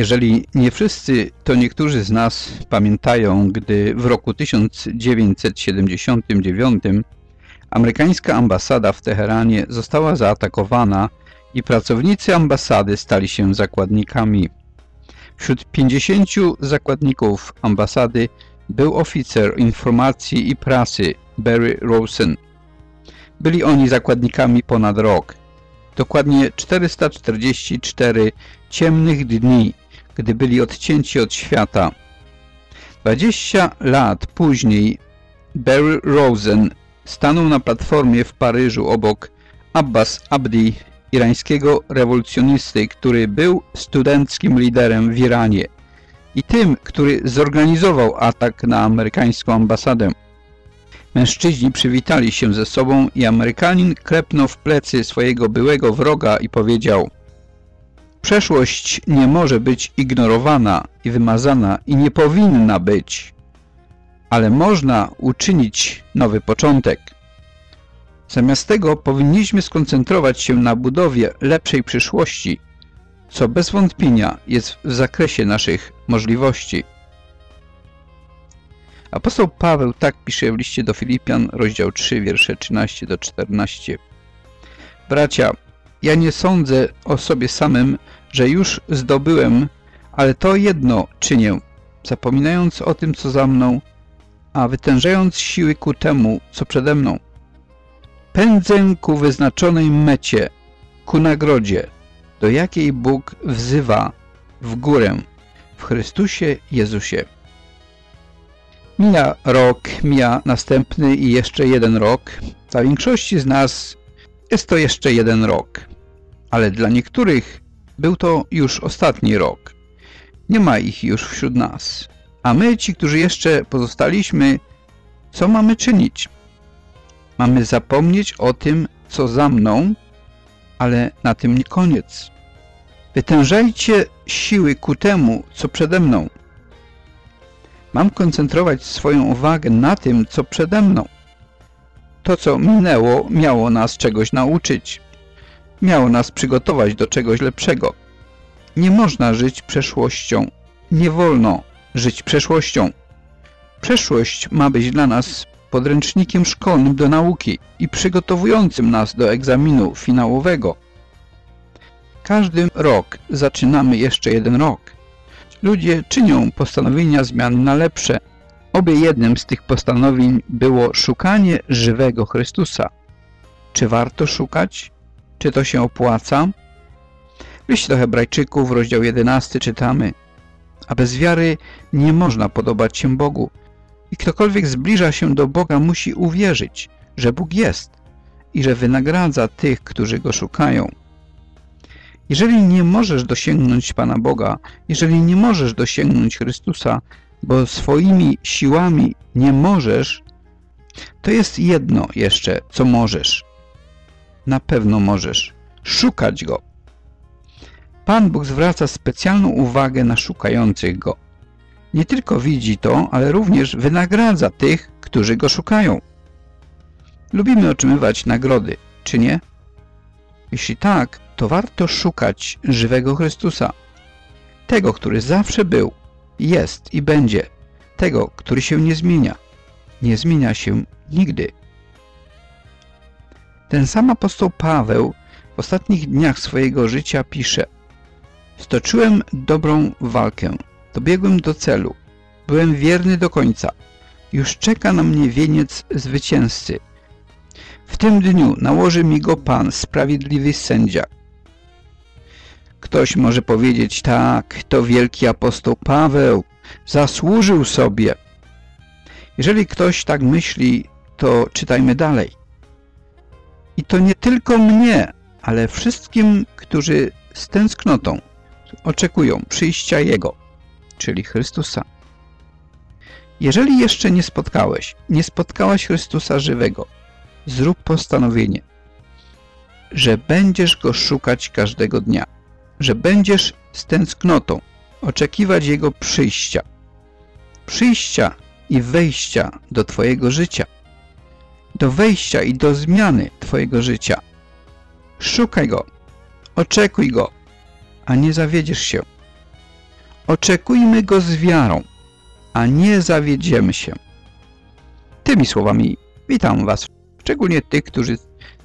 Jeżeli nie wszyscy, to niektórzy z nas pamiętają, gdy w roku 1979 amerykańska ambasada w Teheranie została zaatakowana i pracownicy ambasady stali się zakładnikami. Wśród 50 zakładników ambasady był oficer informacji i prasy Barry Rosen. Byli oni zakładnikami ponad rok. Dokładnie 444 ciemnych dni, gdy byli odcięci od świata. 20 lat później Barry Rosen stanął na platformie w Paryżu obok Abbas Abdi, irańskiego rewolucjonisty, który był studenckim liderem w Iranie i tym, który zorganizował atak na amerykańską ambasadę. Mężczyźni przywitali się ze sobą i Amerykanin klepnął w plecy swojego byłego wroga i powiedział Przeszłość nie może być ignorowana i wymazana i nie powinna być, ale można uczynić nowy początek. Zamiast tego powinniśmy skoncentrować się na budowie lepszej przyszłości, co bez wątpienia jest w zakresie naszych możliwości. Apostoł Paweł tak pisze w liście do Filipian, rozdział 3, wiersze 13 do 14. Bracia, ja nie sądzę o sobie samym, że już zdobyłem, ale to jedno czynię, zapominając o tym, co za mną, a wytężając siły ku temu, co przede mną. Pędzę ku wyznaczonej mecie, ku nagrodzie, do jakiej Bóg wzywa w górę w Chrystusie Jezusie. Mija rok, mija następny i jeszcze jeden rok. Dla większości z nas jest to jeszcze jeden rok, ale dla niektórych był to już ostatni rok. Nie ma ich już wśród nas. A my, ci, którzy jeszcze pozostaliśmy, co mamy czynić? Mamy zapomnieć o tym, co za mną, ale na tym nie koniec. Wytężajcie siły ku temu, co przede mną. Mam koncentrować swoją uwagę na tym, co przede mną. To, co minęło, miało nas czegoś nauczyć. Miało nas przygotować do czegoś lepszego. Nie można żyć przeszłością. Nie wolno żyć przeszłością. Przeszłość ma być dla nas podręcznikiem szkolnym do nauki i przygotowującym nas do egzaminu finałowego. Każdy rok zaczynamy jeszcze jeden rok. Ludzie czynią postanowienia zmian na lepsze. Obie jednym z tych postanowień było szukanie żywego Chrystusa. Czy warto szukać? Czy to się opłaca? W liście do hebrajczyków, rozdział 11 czytamy A bez wiary nie można podobać się Bogu. I ktokolwiek zbliża się do Boga musi uwierzyć, że Bóg jest i że wynagradza tych, którzy Go szukają. Jeżeli nie możesz dosięgnąć Pana Boga, jeżeli nie możesz dosięgnąć Chrystusa, bo swoimi siłami nie możesz, to jest jedno jeszcze, co możesz. Na pewno możesz. Szukać Go. Pan Bóg zwraca specjalną uwagę na szukających Go. Nie tylko widzi to, ale również wynagradza tych, którzy Go szukają. Lubimy otrzymywać nagrody, czy nie? Jeśli tak, to warto szukać żywego Chrystusa. Tego, który zawsze był, jest i będzie. Tego, który się nie zmienia. Nie zmienia się nigdy. Ten sam apostoł Paweł w ostatnich dniach swojego życia pisze Stoczyłem dobrą walkę, dobiegłem do celu, byłem wierny do końca. Już czeka na mnie wieniec zwycięzcy. W tym dniu nałoży mi go Pan, sprawiedliwy sędzia. Ktoś może powiedzieć, tak, to wielki apostoł Paweł, zasłużył sobie. Jeżeli ktoś tak myśli, to czytajmy dalej. I to nie tylko mnie, ale wszystkim, którzy z tęsknotą oczekują przyjścia Jego, czyli Chrystusa. Jeżeli jeszcze nie spotkałeś, nie spotkałaś Chrystusa żywego, zrób postanowienie, że będziesz Go szukać każdego dnia, że będziesz z tęsknotą oczekiwać Jego przyjścia, przyjścia i wejścia do Twojego życia, do wejścia i do zmiany Twojego życia. Szukaj Go, oczekuj Go, a nie zawiedziesz się. Oczekujmy Go z wiarą, a nie zawiedziemy się. Tymi słowami witam Was, szczególnie tych, którzy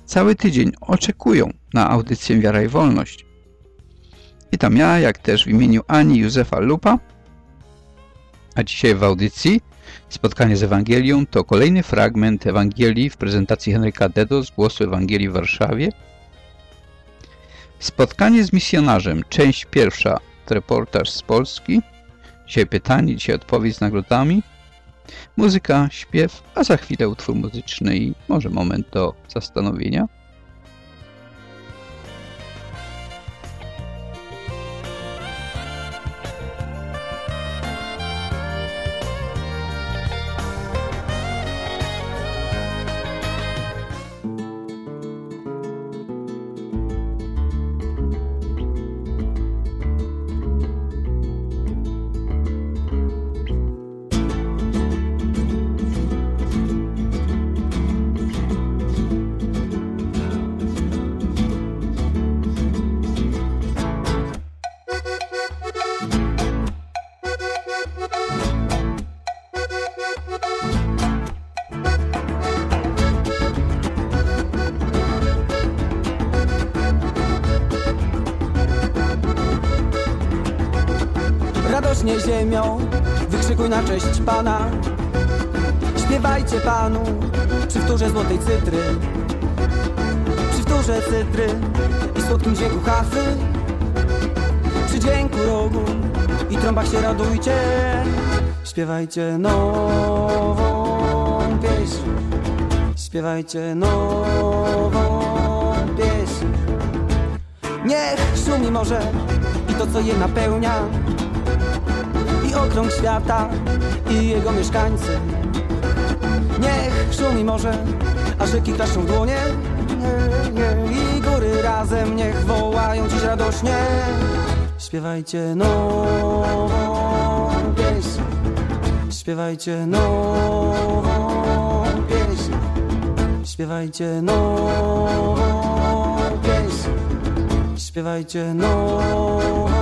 cały tydzień oczekują na audycję Wiara i Wolność. Witam ja, jak też w imieniu Ani Józefa Lupa, a dzisiaj w audycji Spotkanie z Ewangelią to kolejny fragment Ewangelii w prezentacji Henryka Dedo z Głosu Ewangelii w Warszawie. Spotkanie z misjonarzem, część pierwsza, reportaż z Polski. Dzisiaj pytanie, dzisiaj odpowiedź z nagrodami. Muzyka, śpiew, a za chwilę utwór muzyczny i może moment do zastanowienia. Śpiewajcie nową pieśń. Śpiewajcie nową pieśń. Niech szumi morze i to, co je napełnia i okrąg świata i jego mieszkańcy. Niech szumi morze, a rzeki klaszczą w dłonie nie, nie. i góry razem niech wołają dziś radośnie. Śpiewajcie nową śpiewajcie nową pieśń, śpiewajcie nową pieśń, śpiewajcie nową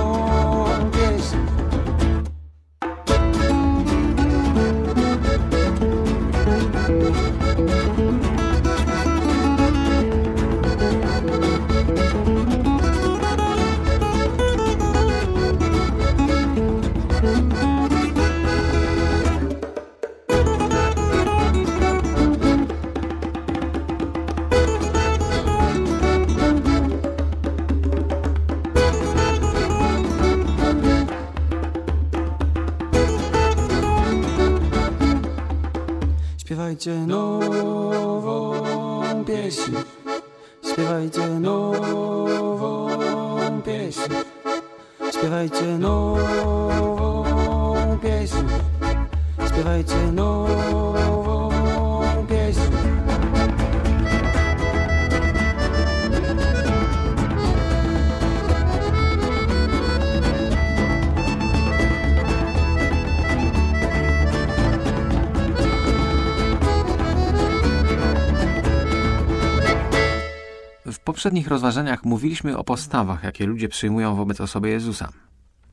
poprzednich rozważaniach mówiliśmy o postawach, jakie ludzie przyjmują wobec osoby Jezusa.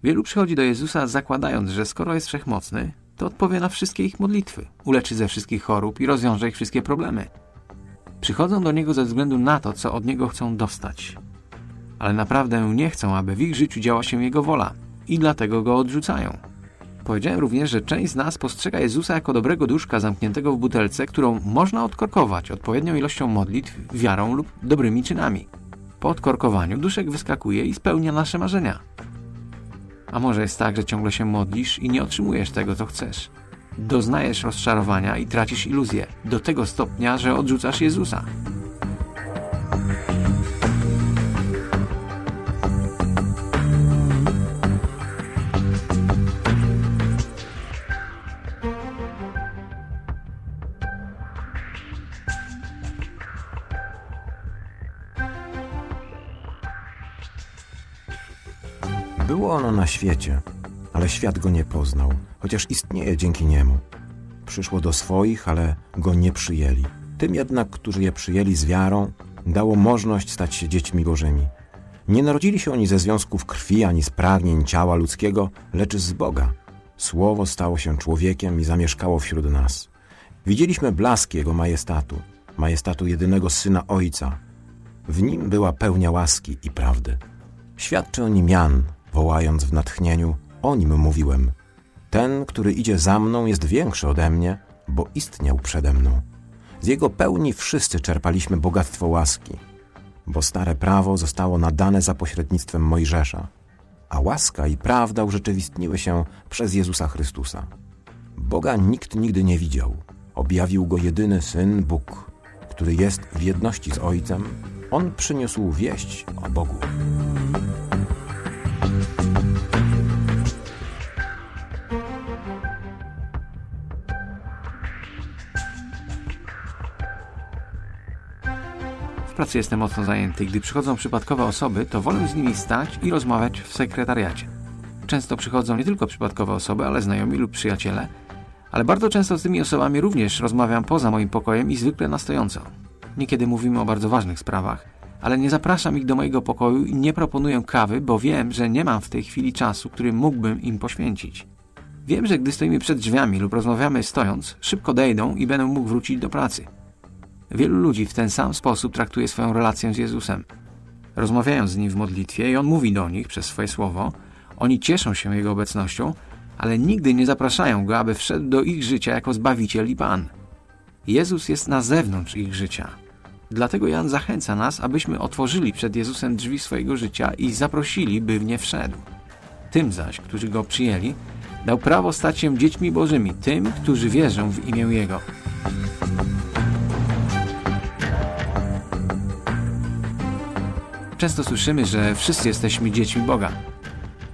Wielu przychodzi do Jezusa zakładając, że skoro jest wszechmocny, to odpowie na wszystkie ich modlitwy, uleczy ze wszystkich chorób i rozwiąże ich wszystkie problemy. Przychodzą do Niego ze względu na to, co od Niego chcą dostać. Ale naprawdę nie chcą, aby w ich życiu działa się Jego wola i dlatego Go odrzucają. Powiedziałem również, że część z nas postrzega Jezusa jako dobrego duszka zamkniętego w butelce, którą można odkorkować odpowiednią ilością modlitw, wiarą lub dobrymi czynami. Po odkorkowaniu duszek wyskakuje i spełnia nasze marzenia. A może jest tak, że ciągle się modlisz i nie otrzymujesz tego, co chcesz. Doznajesz rozczarowania i tracisz iluzję do tego stopnia, że odrzucasz Jezusa. Było ono na świecie, ale świat go nie poznał, chociaż istnieje dzięki niemu. Przyszło do swoich, ale go nie przyjęli. Tym jednak, którzy je przyjęli z wiarą, dało możliwość stać się dziećmi Bożymi. Nie narodzili się oni ze związków krwi ani z pragnień ciała ludzkiego, lecz z Boga. Słowo stało się człowiekiem i zamieszkało wśród nas. Widzieliśmy blask Jego majestatu, majestatu jedynego Syna Ojca. W Nim była pełnia łaski i prawdy. Świadczy o nim Jan, wołając w natchnieniu, o nim mówiłem. Ten, który idzie za mną, jest większy ode mnie, bo istniał przede mną. Z jego pełni wszyscy czerpaliśmy bogactwo łaski, bo stare prawo zostało nadane za pośrednictwem Mojżesza, a łaska i prawda urzeczywistniły się przez Jezusa Chrystusa. Boga nikt nigdy nie widział. Objawił go jedyny Syn Bóg, który jest w jedności z Ojcem. On przyniósł wieść o Bogu. Pracy jestem mocno zajęty. Gdy przychodzą przypadkowe osoby, to wolę z nimi stać i rozmawiać w sekretariacie. Często przychodzą nie tylko przypadkowe osoby, ale znajomi lub przyjaciele, ale bardzo często z tymi osobami również rozmawiam poza moim pokojem i zwykle na stojąco. Niekiedy mówimy o bardzo ważnych sprawach, ale nie zapraszam ich do mojego pokoju i nie proponuję kawy, bo wiem, że nie mam w tej chwili czasu, który mógłbym im poświęcić. Wiem, że gdy stoimy przed drzwiami lub rozmawiamy stojąc, szybko dejdą i będę mógł wrócić do pracy. Wielu ludzi w ten sam sposób traktuje swoją relację z Jezusem. Rozmawiają z Nim w modlitwie i On mówi do nich przez swoje słowo, oni cieszą się Jego obecnością, ale nigdy nie zapraszają Go, aby wszedł do ich życia jako Zbawiciel i Pan. Jezus jest na zewnątrz ich życia. Dlatego Jan zachęca nas, abyśmy otworzyli przed Jezusem drzwi swojego życia i zaprosili, by w nie wszedł. Tym zaś, którzy Go przyjęli, dał prawo stać się dziećmi Bożymi, tym, którzy wierzą w imię Jego. Często słyszymy, że wszyscy jesteśmy dziećmi Boga.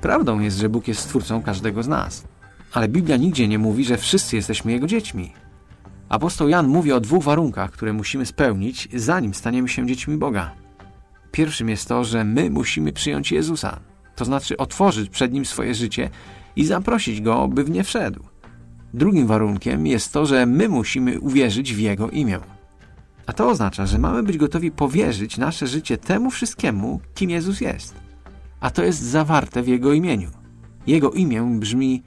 Prawdą jest, że Bóg jest stwórcą każdego z nas. Ale Biblia nigdzie nie mówi, że wszyscy jesteśmy Jego dziećmi. Apostoł Jan mówi o dwóch warunkach, które musimy spełnić, zanim staniemy się dziećmi Boga. Pierwszym jest to, że my musimy przyjąć Jezusa, to znaczy otworzyć przed Nim swoje życie i zaprosić Go, by w nie wszedł. Drugim warunkiem jest to, że my musimy uwierzyć w Jego imię. A to oznacza, że mamy być gotowi powierzyć nasze życie temu wszystkiemu, kim Jezus jest. A to jest zawarte w Jego imieniu. Jego imię brzmi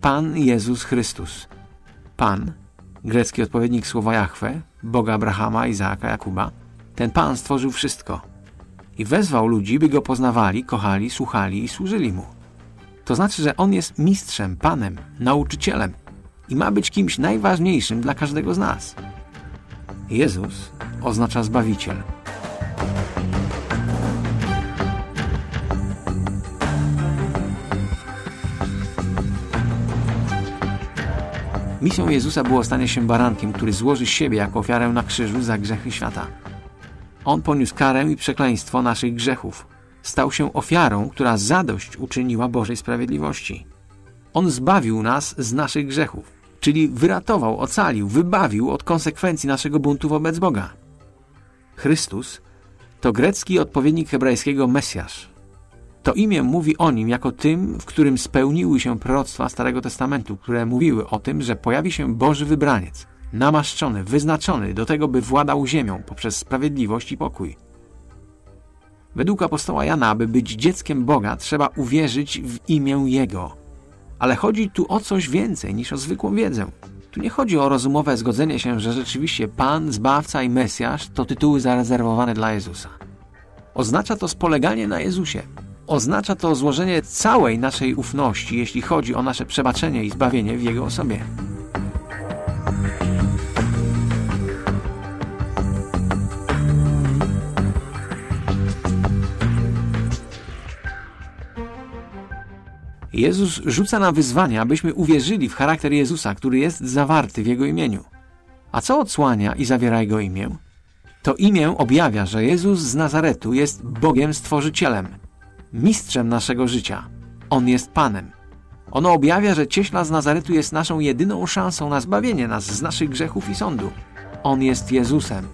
Pan Jezus Chrystus. Pan, grecki odpowiednik słowa Jahwe, Boga Abrahama, Izaaka, Jakuba, ten Pan stworzył wszystko i wezwał ludzi, by Go poznawali, kochali, słuchali i służyli Mu. To znaczy, że On jest mistrzem, Panem, nauczycielem i ma być kimś najważniejszym dla każdego z nas. Jezus oznacza Zbawiciel. Misją Jezusa było stanie się barankiem, który złoży siebie jako ofiarę na krzyżu za grzechy świata. On poniósł karę i przekleństwo naszych grzechów. Stał się ofiarą, która zadość uczyniła Bożej sprawiedliwości. On zbawił nas z naszych grzechów, czyli wyratował, ocalił, wybawił od konsekwencji naszego buntu wobec Boga. Chrystus to grecki odpowiednik hebrajskiego Mesjasz. To imię mówi o nim jako tym, w którym spełniły się proroctwa Starego Testamentu, które mówiły o tym, że pojawi się Boży wybraniec, namaszczony, wyznaczony do tego, by władał ziemią poprzez sprawiedliwość i pokój. Według apostoła Jana, aby być dzieckiem Boga, trzeba uwierzyć w imię Jego. Ale chodzi tu o coś więcej niż o zwykłą wiedzę. Tu nie chodzi o rozumowe zgodzenie się, że rzeczywiście Pan, Zbawca i Mesjasz to tytuły zarezerwowane dla Jezusa. Oznacza to spoleganie na Jezusie. Oznacza to złożenie całej naszej ufności, jeśli chodzi o nasze przebaczenie i zbawienie w Jego osobie. Jezus rzuca nam wyzwanie, abyśmy uwierzyli w charakter Jezusa, który jest zawarty w Jego imieniu. A co odsłania i zawiera Jego imię? To imię objawia, że Jezus z Nazaretu jest Bogiem Stworzycielem, mistrzem naszego życia. On jest Panem. Ono objawia, że cieśla z Nazaretu jest naszą jedyną szansą na zbawienie nas z naszych grzechów i sądu. On jest Jezusem.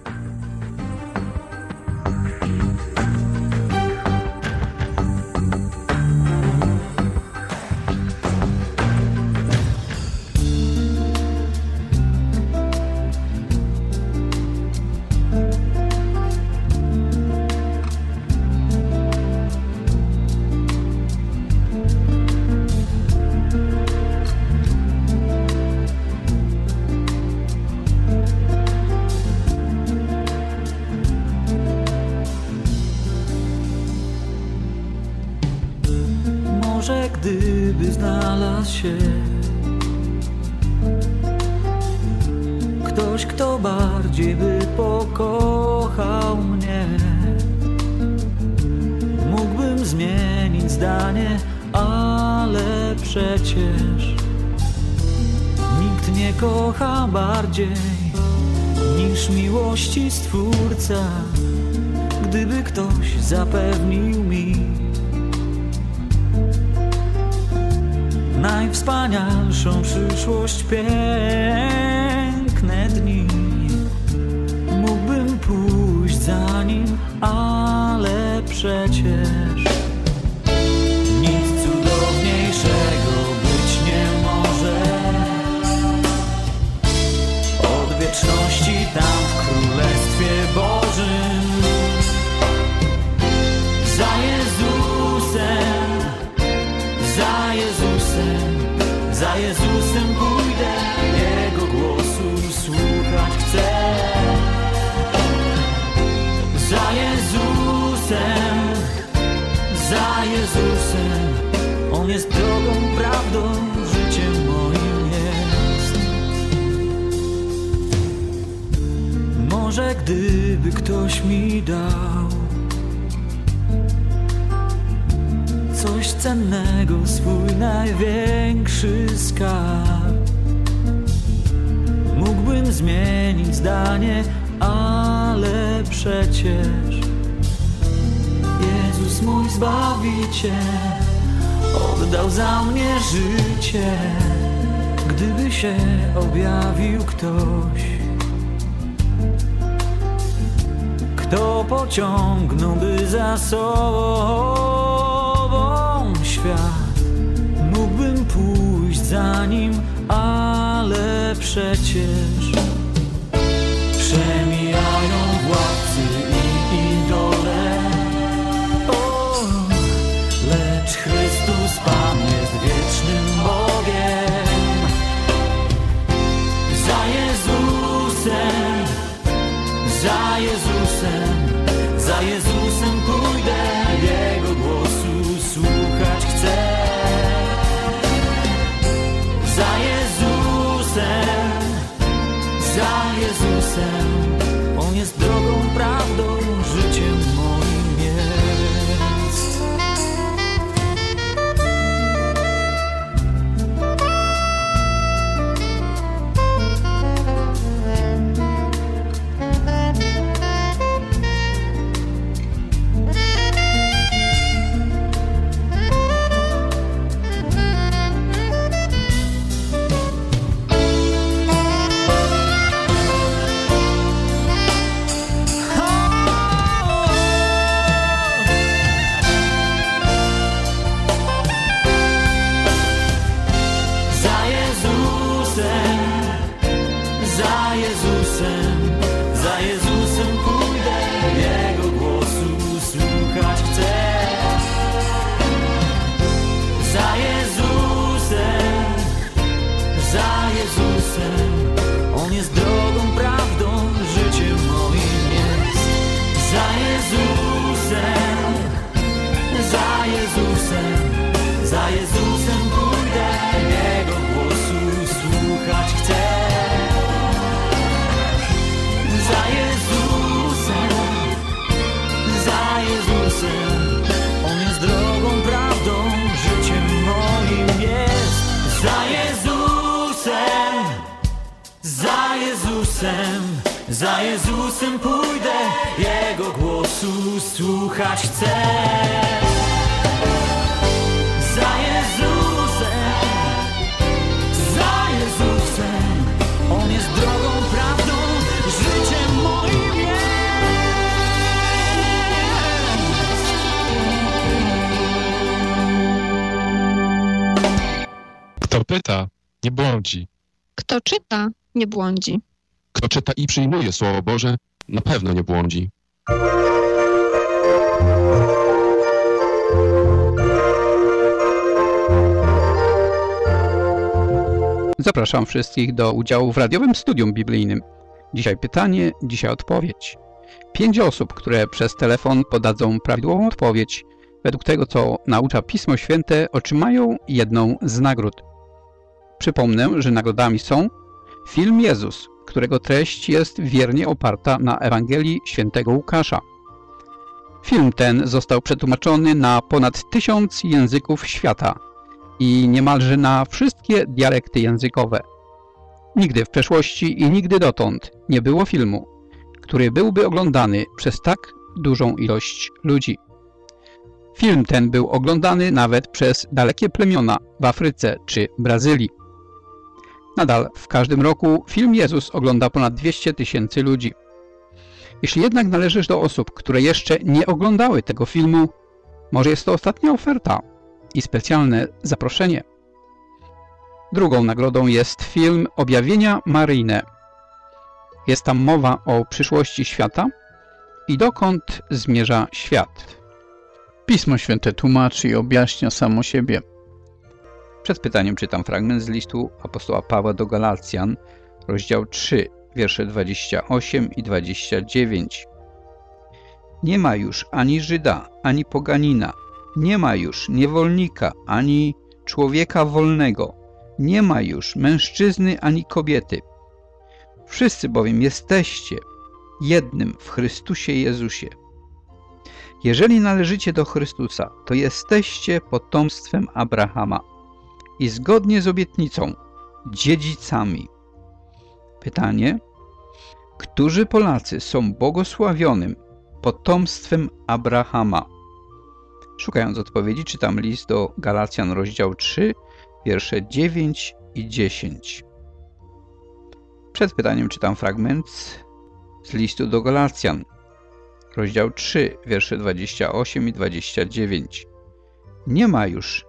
Ale przecież Nikt nie kocha bardziej niż miłości Stwórca Gdyby ktoś zapewnił mi najwspanialszą przyszłość, piękne dni. Mógłbym pójść za nim, ale przecież gdyby ktoś mi dał coś cennego, swój największy skarb. Mógłbym zmienić zdanie, ale przecież Jezus mój Zbawiciel oddał za mnie życie. Gdyby się objawił ktoś, kto pociągnąłby za sobą świat, mógłbym pójść za nim, ale przecież nie błądzi. Kto czyta i przyjmuje Słowo Boże, na pewno nie błądzi. Zapraszam wszystkich do udziału w radiowym studium biblijnym. Dzisiaj pytanie, dzisiaj odpowiedź. Pięć osób, które przez telefon podadzą prawidłową odpowiedź, według tego, co naucza Pismo Święte, otrzymają jedną z nagród. Przypomnę, że nagrodami są film Jezus, którego treść jest wiernie oparta na Ewangelii świętego Łukasza. Film ten został przetłumaczony na ponad tysiąc języków świata i niemalże na wszystkie dialekty językowe. Nigdy w przeszłości i nigdy dotąd nie było filmu, który byłby oglądany przez tak dużą ilość ludzi. Film ten był oglądany nawet przez dalekie plemiona w Afryce czy Brazylii. Nadal w każdym roku film Jezus ogląda ponad 200 tysięcy ludzi. Jeśli jednak należysz do osób, które jeszcze nie oglądały tego filmu, może jest to ostatnia oferta i specjalne zaproszenie. Drugą nagrodą jest film Objawienia Maryjne. Jest tam mowa o przyszłości świata i dokąd zmierza świat. Pismo Święte tłumaczy i objaśnia samo siebie. Przed pytaniem czytam fragment z listu apostoła Pawła do Galacjan, rozdział 3, wiersze 28 i 29. Nie ma już ani Żyda, ani poganina, nie ma już niewolnika, ani człowieka wolnego, nie ma już mężczyzny ani kobiety. Wszyscy bowiem jesteście jednym w Chrystusie Jezusie. Jeżeli należycie do Chrystusa, to jesteście potomstwem Abrahama i zgodnie z obietnicą dziedzicami. Pytanie, którzy Polacy są błogosławionym potomstwem Abrahama? Szukając odpowiedzi, czytam list do Galacjan, rozdział 3, wiersze 9 i 10. Przed pytaniem czytam fragment z listu do Galacjan, rozdział 3, wiersze 28 i 29. Nie ma już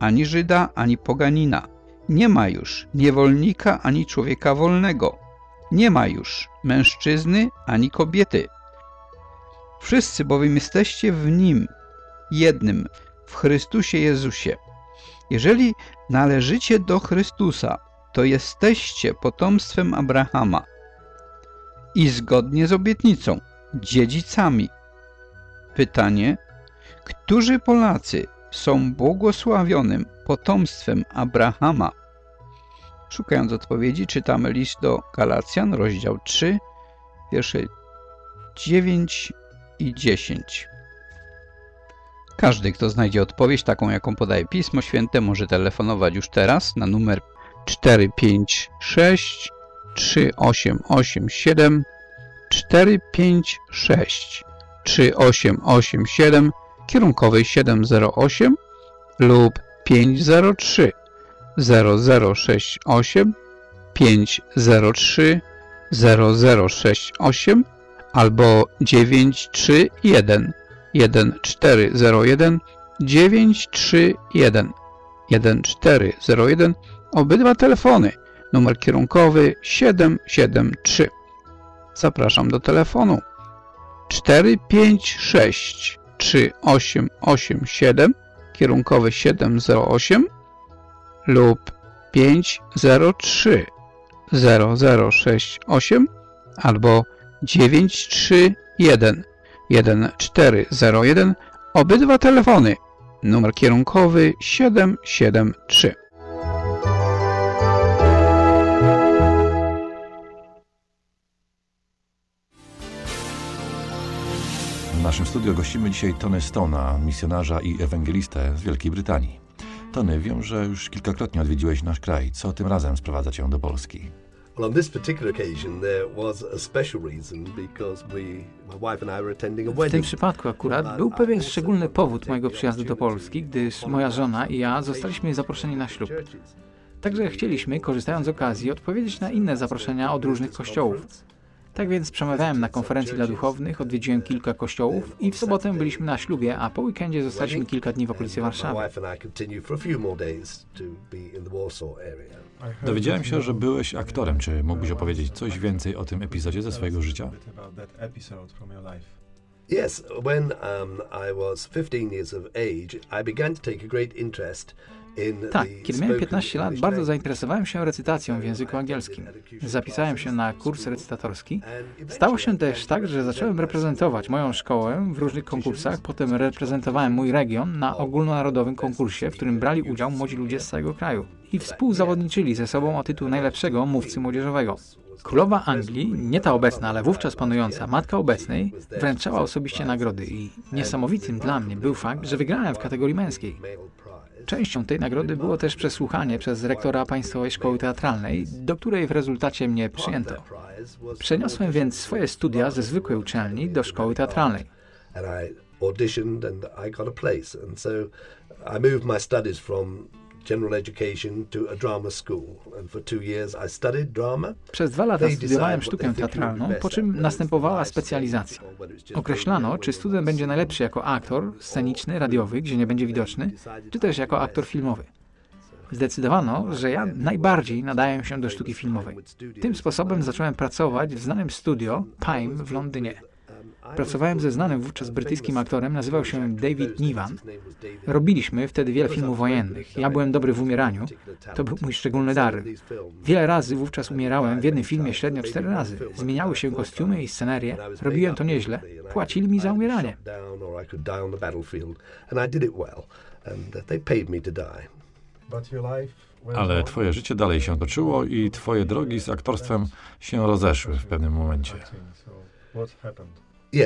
ani Żyda, ani poganina. Nie ma już niewolnika, ani człowieka wolnego. Nie ma już mężczyzny, ani kobiety. Wszyscy bowiem jesteście w Nim, jednym, w Chrystusie Jezusie. Jeżeli należycie do Chrystusa, to jesteście potomstwem Abrahama i zgodnie z obietnicą dziedzicami. Pytanie, którzy Polacy są błogosławionym potomstwem Abrahama? Szukając odpowiedzi, czytamy list do Galacjan, rozdział 3, wiersze 9 i 10. Każdy, kto znajdzie odpowiedź taką, jaką podaje Pismo Święte, może telefonować już teraz na numer 456 3887 456 3887 kierunkowej 708 lub 503 0068 503 0068 albo 931 1401 931 1401 obydwa telefony. Numer kierunkowy 773 zapraszam do telefonu. 456 3887 kierunkowy 708 lub 503 0068 albo 931 1401 obydwa telefony. Numer kierunkowy 773 W naszym studiu gościmy dzisiaj Tony Stona, misjonarza i ewangelistę z Wielkiej Brytanii. Tony, wiem, że już kilkakrotnie odwiedziłeś nasz kraj. Co tym razem sprowadza cię do Polski? Well, on this particular occasion, there was a special reason because we, my wife and I were attending a W tym wedding. przypadku akurat był pewien szczególny powód mojego przyjazdu do Polski, gdyż moja żona i ja zostaliśmy zaproszeni na ślub. Także chcieliśmy, korzystając z okazji, odpowiedzieć na inne zaproszenia od różnych kościołów. Tak więc przemawiałem na konferencji dla duchownych, odwiedziłem kilka kościołów i w sobotę byliśmy na ślubie, a po weekendzie zostaliśmy kilka dni w okolicy Warszawy. Dowiedziałem się, że byłeś aktorem. Czy mógłbyś opowiedzieć coś więcej o tym epizodzie ze swojego życia? Yes, when um, I was 15 years of age, I began to take a great interest Tak, kiedy miałem 15 lat, bardzo zainteresowałem się recytacją w języku angielskim. Zapisałem się na kurs recytatorski. Stało się też tak, że zacząłem reprezentować moją szkołę w różnych konkursach, potem reprezentowałem mój region na ogólnonarodowym konkursie, w którym brali udział młodzi ludzie z całego kraju i współzawodniczyli ze sobą o tytuł najlepszego mówcy młodzieżowego. Królowa Anglii, nie ta obecna, ale wówczas panująca, matka obecnej, wręczała osobiście nagrody i niesamowitym dla mnie był fakt, że wygrałem w kategorii męskiej. Częścią tej nagrody było też przesłuchanie przez rektora Państwowej Szkoły Teatralnej, do której w rezultacie mnie przyjęto. Przeniosłem więc swoje studia ze zwykłej uczelni do szkoły teatralnej. auditioned and I got a place. And so I moved my studies from general education to a drama school. And for two years I studied drama. Przez dwa lata studiowałem sztukę teatralną, po czym następowała specjalizacja. Określano, czy student będzie najlepszy jako aktor sceniczny, radiowy, gdzie nie będzie widoczny, czy też jako aktor filmowy. Zdecydowano, że ja najbardziej nadaję się do sztuki filmowej. Tym sposobem zacząłem pracować w znanym studio Pime w Londynie. Pracowałem ze znanym wówczas brytyjskim aktorem, nazywał się David Nivan. Robiliśmy wtedy wiele filmów wojennych. Ja byłem dobry w umieraniu. To był mój szczególny dar. Wiele razy wówczas umierałem, w jednym filmie średnio cztery razy. Zmieniały się kostiumy i scenerie. Robiłem to nieźle. Płacili mi za umieranie. Ale twoje życie dalej się toczyło i twoje drogi z aktorstwem się rozeszły w pewnym momencie. Um, I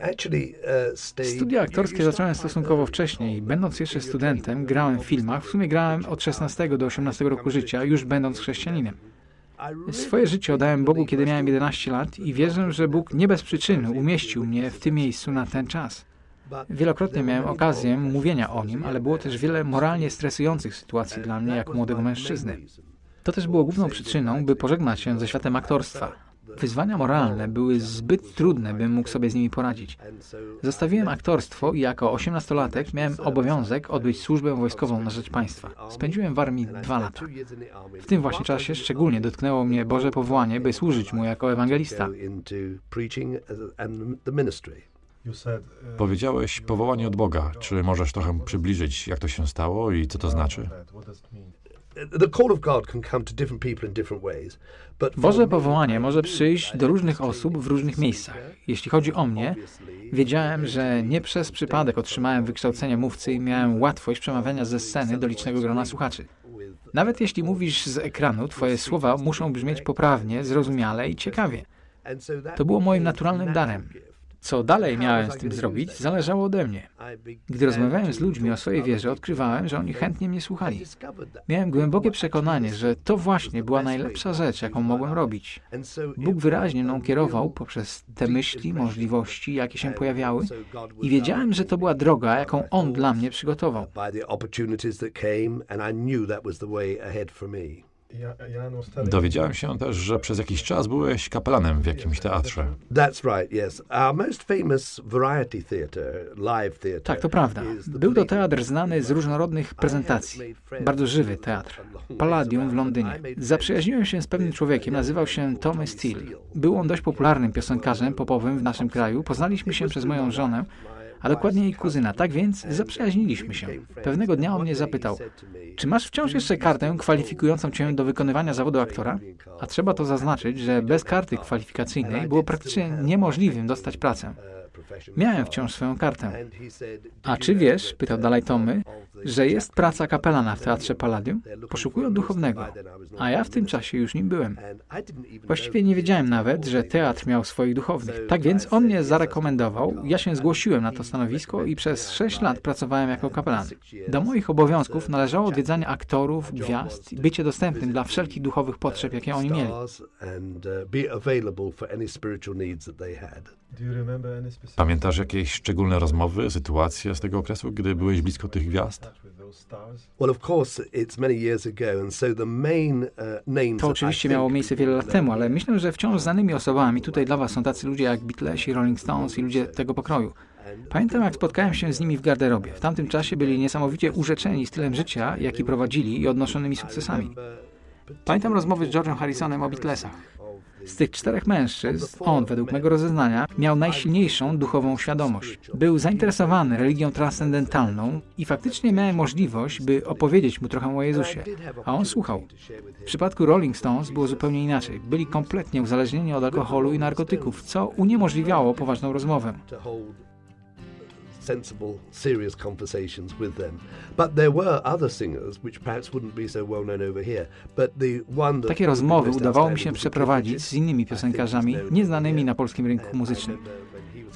actually uh. Studia aktorskie zacząłem stosunkowo wcześniej. Będąc jeszcze studentem, grałem w filmach. W sumie grałem od 16 do 18 roku życia, już będąc chrześcijaninem. Swoje życie oddałem Bogu, kiedy miałem 11 lat i wierzę, że Bóg nie bez przyczyny umieścił mnie w tym miejscu na ten czas. Wielokrotnie miałem okazję mówienia o nim, ale było też wiele moralnie stresujących sytuacji dla mnie jako młodego mężczyzny. To też było główną przyczyną, by pożegnać się ze światem aktorstwa. Wyzwania moralne były zbyt trudne, bym mógł sobie z nimi poradzić. Zostawiłem aktorstwo i jako osiemnastolatek miałem obowiązek odbyć służbę wojskową na rzecz państwa. Spędziłem w armii dwa lata. W tym właśnie czasie szczególnie dotknęło mnie Boże powołanie, by służyć Mu jako ewangelista. Powiedziałeś powołanie od Boga. Czy możesz trochę przybliżyć, jak to się stało i co to znaczy? Boże powołanie może przyjść do różnych osób w różnych miejscach. Jeśli chodzi o mnie, wiedziałem, że nie przez przypadek otrzymałem wykształcenie mówcy i miałem łatwość przemawiania ze sceny do licznego grona słuchaczy. Nawet jeśli mówisz z ekranu, twoje słowa muszą brzmieć poprawnie, zrozumiale i ciekawie. To było moim naturalnym darem. Co dalej miałem z tym zrobić, zależało ode mnie. Gdy rozmawiałem z ludźmi o swojej wierze, odkrywałem, że oni chętnie mnie słuchali. Miałem głębokie przekonanie, że to właśnie była najlepsza rzecz, jaką mogłem robić. Bóg wyraźnie mną kierował poprzez te myśli, możliwości, jakie się pojawiały i wiedziałem, że to była droga, jaką On dla mnie przygotował. Me. Dowiedziałem się też, że przez jakiś czas byłeś kapelanem w jakimś teatrze. That's right, yes. Our most famous variety theatre, live theatre. Tak, to prawda. Był to teatr znany z różnorodnych prezentacji. Bardzo żywy teatr. Palladium w Londynie. Zaprzyjaźniłem się z pewnym człowiekiem, nazywał się Tommy Steele. Był on dość popularnym piosenkarzem popowym w naszym kraju. Poznaliśmy się przez moją żonę, a dokładnie jej kuzyna. Tak więc zaprzyjaźniliśmy się. Pewnego dnia on mnie zapytał, czy masz wciąż jeszcze kartę kwalifikującą cię do wykonywania zawodu aktora? A trzeba to zaznaczyć, że bez karty kwalifikacyjnej było praktycznie niemożliwym dostać pracę. Miałem wciąż swoją kartę. A czy wiesz, pytał dalej Tommy, że jest praca kapelana w Teatrze Palladium? Poszukują duchownego. A ja w tym czasie już nim byłem. Właściwie nie wiedziałem nawet, że teatr miał swoich duchownych. Tak więc on mnie zarekomendował, ja się zgłosiłem na to stanowisko i przez sześć lat pracowałem jako kapelan. Do moich obowiązków należało odwiedzanie aktorów, gwiazd i bycie dostępnym dla wszelkich duchowych potrzeb, jakie oni mieli. Pamiętasz jakieś szczególne rozmowy, sytuacje z tego okresu, gdy byłeś blisko tych gwiazd? Well, of course, it's many years ago, and so the main uh, names. To oczywiście miało miejsce wiele lat temu, ale myślę, że wciąż znanymi osobami tutaj dla Was są tacy ludzie jak Beatlesi, Rolling Stones i ludzie tego pokroju. Pamiętam, jak spotkałem się z nimi w garderobie. W tamtym czasie byli niesamowicie urzeczeni stylem życia, jaki prowadzili i odnoszonymi sukcesami. Pamiętam rozmowy z George'em Harrisonem o Beatlesach. Z tych czterech mężczyzn, on, według mego rozeznania, miał najsilniejszą duchową świadomość. Był zainteresowany religią transcendentalną i faktycznie miałem możliwość, by opowiedzieć mu trochę o Jezusie, a on słuchał. W przypadku Rolling Stones było zupełnie inaczej. Byli kompletnie uzależnieni od alkoholu i narkotyków, co uniemożliwiało poważną rozmowę sensible, serious conversations with them. But there were other singers, which perhaps wouldn't be so well known over here. But the one that Takie rozmowy udawało mi się przeprowadzić z innymi piosenkarzami nieznanymi na polskim rynku muzycznym.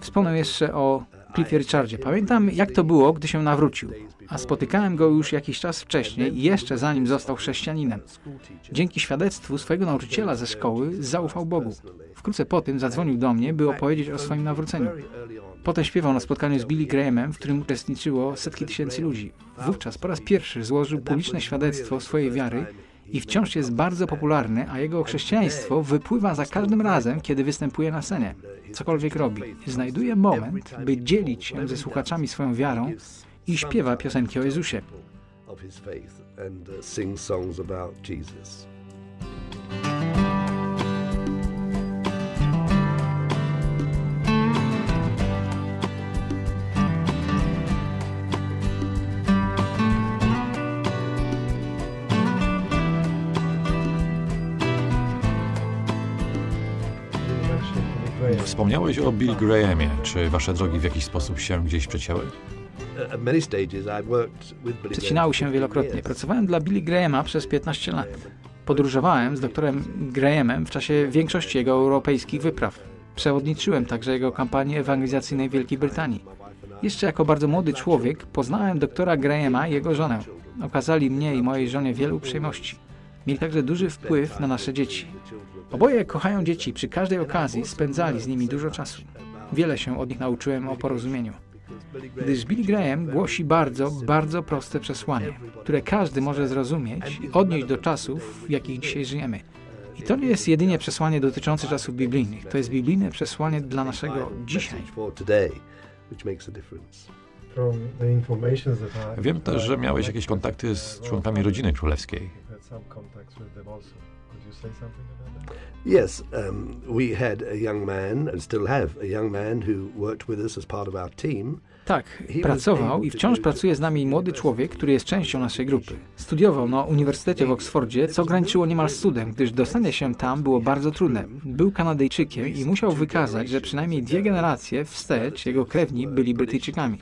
Wspomnę jeszcze o Cliffie Richardzie. Pamiętam, jak to było, gdy się nawrócił, a spotykałem go już jakiś czas wcześniej, jeszcze zanim został chrześcijaninem. Dzięki świadectwu swojego nauczyciela ze szkoły zaufał Bogu. Wkrótce po tym zadzwonił do mnie, by opowiedzieć o swoim nawróceniu. Potem śpiewał na spotkaniu z Billy Grahamem, w którym uczestniczyło setki tysięcy ludzi. Wówczas po raz pierwszy złożył publiczne świadectwo swojej wiary i wciąż jest bardzo popularny, a jego chrześcijaństwo wypływa za każdym razem, kiedy występuje na scenie. Cokolwiek robi, znajduje moment, by dzielić się ze słuchaczami swoją wiarą i śpiewa piosenki o Jezusie. Wspomniałeś o Bill Grahamie. Czy wasze drogi w jakiś sposób się gdzieś przecięły? Przecinały się wielokrotnie. Pracowałem dla Billy Grahama przez 15 lat. Podróżowałem z doktorem Grahamem w czasie większości jego europejskich wypraw. Przewodniczyłem także jego kampanii ewangelizacyjnej w Wielkiej Brytanii. Jeszcze jako bardzo młody człowiek poznałem doktora Grahama i jego żonę. Okazali mnie i mojej żonie wiele uprzejmości. Mieli także duży wpływ na nasze dzieci. Oboje kochają dzieci, przy każdej okazji spędzali z nimi dużo czasu. Wiele się od nich nauczyłem o porozumieniu. Gdyż Billy Graham głosi bardzo, bardzo proste przesłanie, które każdy może zrozumieć i odnieść do czasów, w jakich dzisiaj żyjemy. I to nie jest jedynie przesłanie dotyczące czasów biblijnych, to jest biblijne przesłanie dla naszego dzisiaj. Wiem też, że miałeś jakieś kontakty z członkami rodziny królewskiej. Yes, um, we had a young man, and still have a young man who worked with us as part of our team. Tak, pracował i wciąż pracuje z nami młody człowiek, który jest częścią naszej grupy. Studiował na Uniwersytecie w Oksfordzie, co graniczyło niemal z cudem, gdyż dostanie się tam było bardzo trudne. Był Kanadyjczykiem i musiał wykazać, że przynajmniej dwie generacje wstecz jego krewni byli Brytyjczykami.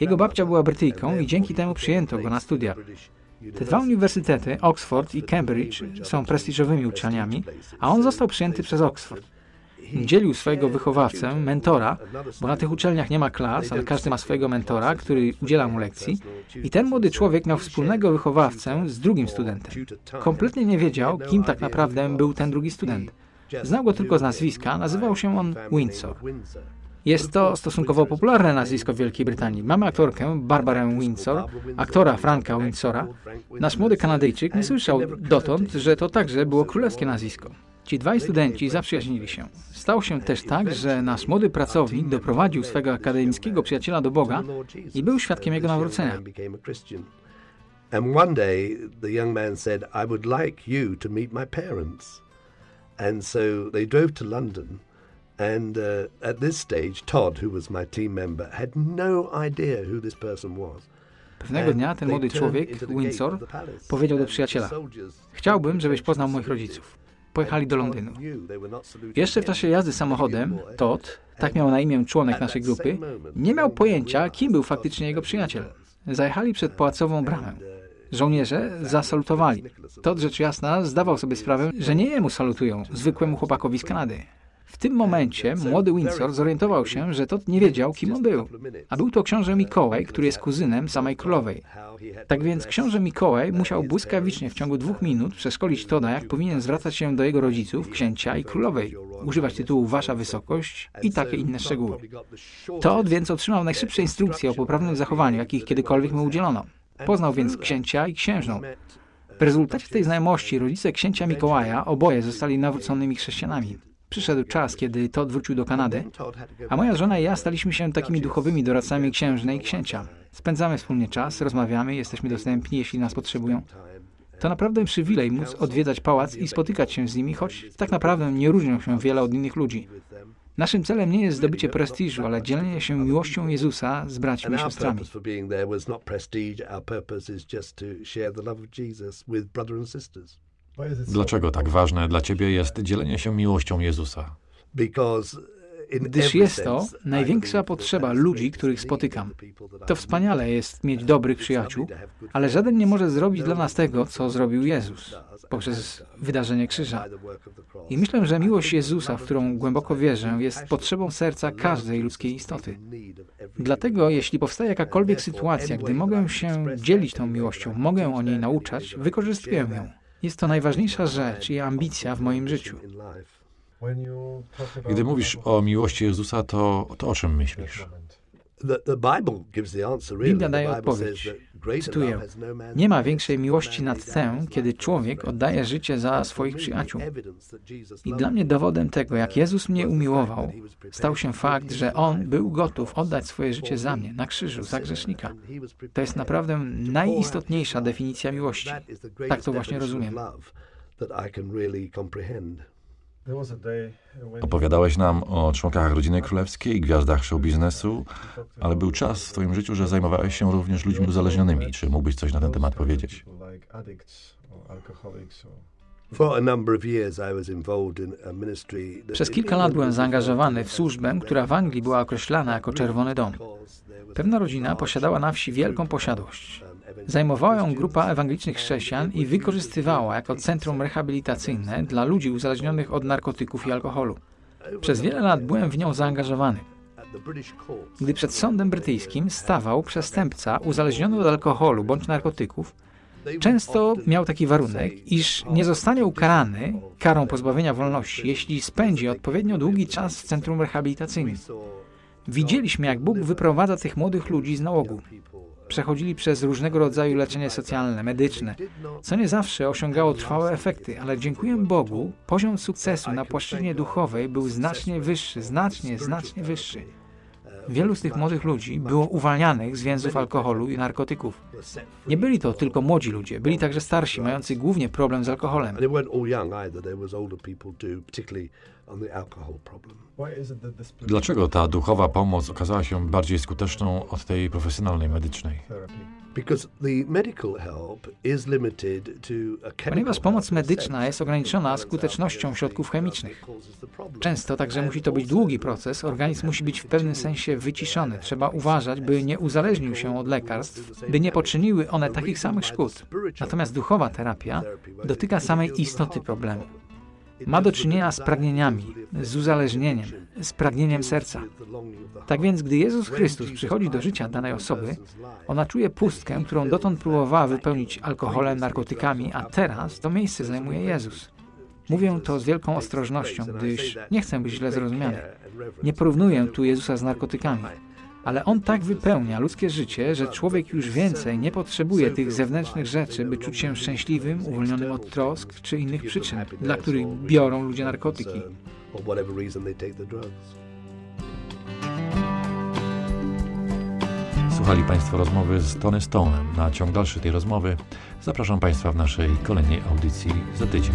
Jego babcia była Brytyjką i dzięki temu przyjęto go na studia. Te dwa uniwersytety, Oxford i Cambridge, są prestiżowymi uczelniami, a on został przyjęty przez Oxford. Dzielił swojego wychowawcę, mentora, bo na tych uczelniach nie ma klas, ale każdy ma swojego mentora, który udziela mu lekcji. I ten młody człowiek miał wspólnego wychowawcę z drugim studentem. Kompletnie nie wiedział, kim tak naprawdę był ten drugi student. Znał go tylko z nazwiska, nazywał się on Windsor. Jest to stosunkowo popularne nazwisko w Wielkiej Brytanii. Mamy aktorkę Barbarę Windsor, aktora Franka Windsora. Nasz młody Kanadyjczyk nie słyszał dotąd, że to także było królewskie nazwisko. Ci dwaj studenci zaprzyjaźnili się. Stało się też tak, że nasz młody pracownik doprowadził swego akademickiego przyjaciela do Boga i był świadkiem jego nawrócenia. And one day the young man said, I would like you to meet my parents. And so they drove to London. And uh, at this stage, Todd, who was my team member, had no idea who this person was. Pewnego dnia ten młody człowiek, Windsor, powiedział do przyjaciela: Chciałbym, żebyś poznał moich rodziców. Pojechali do Londynu. Jeszcze w czasie jazdy samochodem, Todd, tak miał na imię członek naszej grupy, nie miał pojęcia, kim był faktycznie jego przyjaciel. Zajechali przed pałacową bramę. Żołnierze zasalutowali. Todd, rzecz jasna, zdawał sobie sprawę, że nie jemu salutują, zwykłemu chłopakowi z Kanady. W tym momencie młody Windsor zorientował się, że Todd nie wiedział, kim on był. A był to książę Mikołaj, który jest kuzynem samej królowej. Tak więc książę Mikołaj musiał błyskawicznie w ciągu dwóch minut przeszkolić Toda, jak powinien zwracać się do jego rodziców, księcia i królowej, używać tytułu Wasza Wysokość i takie inne szczegóły. Todd więc otrzymał najszybsze instrukcje o poprawnym zachowaniu, jakich kiedykolwiek mu udzielono. Poznał więc księcia i księżną. W rezultacie tej znajomości rodzice księcia Mikołaja oboje zostali nawróconymi chrześcijanami. Przyszedł czas, kiedy Todd wrócił do Kanady, a moja żona i ja staliśmy się takimi duchowymi doradcami księżnej i księcia. Spędzamy wspólnie czas, rozmawiamy, jesteśmy dostępni, jeśli nas potrzebują. To naprawdę przywilej móc odwiedzać pałac i spotykać się z nimi, choć tak naprawdę nie różnią się wiele od innych ludzi. Naszym celem nie jest zdobycie prestiżu, ale dzielenie się miłością Jezusa z braćmi i siostrami. Dlaczego tak ważne dla Ciebie jest dzielenie się miłością Jezusa? Gdyż jest to największa potrzeba ludzi, których spotykam. To wspaniale jest mieć dobrych przyjaciół, ale żaden nie może zrobić dla nas tego, co zrobił Jezus poprzez wydarzenie krzyża. I myślę, że miłość Jezusa, w którą głęboko wierzę, jest potrzebą serca każdej ludzkiej istoty. Dlatego, jeśli powstaje jakakolwiek sytuacja, gdy mogę się dzielić tą miłością, mogę o niej nauczać, wykorzystuję ją. Jest to najważniejsza rzecz i ambicja w moim życiu. Gdy mówisz o miłości Jezusa, to, to o czym myślisz? Biblia daje odpowiedź. Cytuję: Nie ma większej miłości nad tę, kiedy człowiek oddaje życie za swoich przyjaciół. I dla mnie dowodem tego, jak Jezus mnie umiłował, stał się fakt, że On był gotów oddać swoje życie za mnie na krzyżu, za grzesznika. To jest naprawdę najistotniejsza definicja miłości. Tak to właśnie rozumiem. Opowiadałeś nam o członkach rodziny królewskiej, gwiazdach show biznesu, ale był czas w Twoim życiu, że zajmowałeś się również ludźmi uzależnionymi. Czy mógłbyś coś na ten temat powiedzieć? Przez kilka lat byłem zaangażowany w służbę, która w Anglii była określana jako Czerwony Dom. Pewna rodzina posiadała na wsi wielką posiadłość. Zajmowała ją grupa ewangelicznych chrześcijan i wykorzystywała jako centrum rehabilitacyjne dla ludzi uzależnionych od narkotyków i alkoholu. Przez wiele lat byłem w nią zaangażowany. Gdy przed sądem brytyjskim stawał przestępca uzależniony od alkoholu bądź narkotyków, często miał taki warunek, iż nie zostanie ukarany karą pozbawienia wolności, jeśli spędzi odpowiednio długi czas w centrum rehabilitacyjnym. Widzieliśmy, jak Bóg wyprowadza tych młodych ludzi z nałogu przechodzili przez różnego rodzaju leczenie socjalne, medyczne, co nie zawsze osiągało trwałe efekty, ale dziękuję Bogu, poziom sukcesu na płaszczyźnie duchowej był znacznie wyższy, znacznie, znacznie wyższy. Wielu z tych młodych ludzi było uwalnianych z więzów alkoholu i narkotyków. Nie byli to tylko młodzi ludzie, byli także starsi, mający głównie problem z alkoholem. Dlaczego ta duchowa pomoc okazała się bardziej skuteczną od tej profesjonalnej medycznej? Ponieważ pomoc medyczna jest ograniczona skutecznością środków chemicznych. Często także musi to być długi proces, organizm musi być w pewnym sensie wyciszony. Trzeba uważać, by nie uzależnił się od lekarstw, by nie poczyniły one takich samych szkód. Natomiast duchowa terapia dotyka samej istoty problemu ma do czynienia z pragnieniami, z uzależnieniem, z pragnieniem serca. Tak więc, gdy Jezus Chrystus przychodzi do życia danej osoby, ona czuje pustkę, którą dotąd próbowała wypełnić alkoholem, narkotykami, a teraz to miejsce zajmuje Jezus. Mówię to z wielką ostrożnością, gdyż nie chcę być źle zrozumiany. Nie porównuję tu Jezusa z narkotykami ale on tak wypełnia ludzkie życie, że człowiek już więcej nie potrzebuje tych zewnętrznych rzeczy, by czuć się szczęśliwym, uwolnionym od trosk czy innych przyczyn, dla których biorą ludzie narkotyki. Słuchali Państwo rozmowy z Tony Stone'em. Na ciąg dalszy tej rozmowy zapraszam Państwa w naszej kolejnej audycji za tydzień.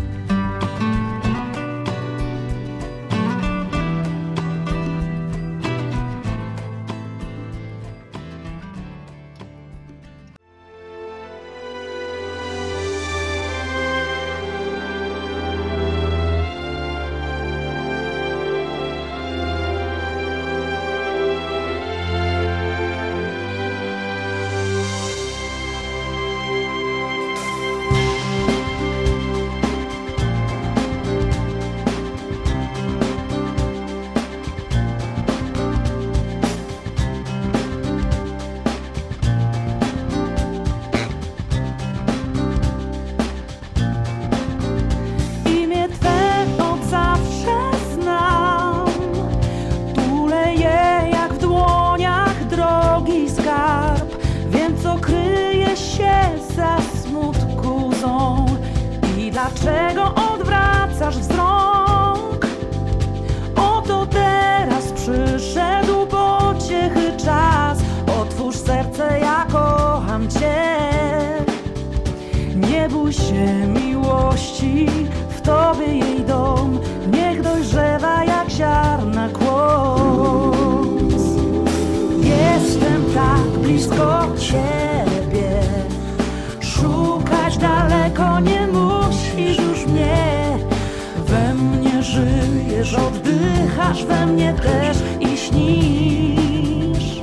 Żyjesz, oddychasz we mnie też i śnisz.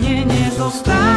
Nie, nie zostawiam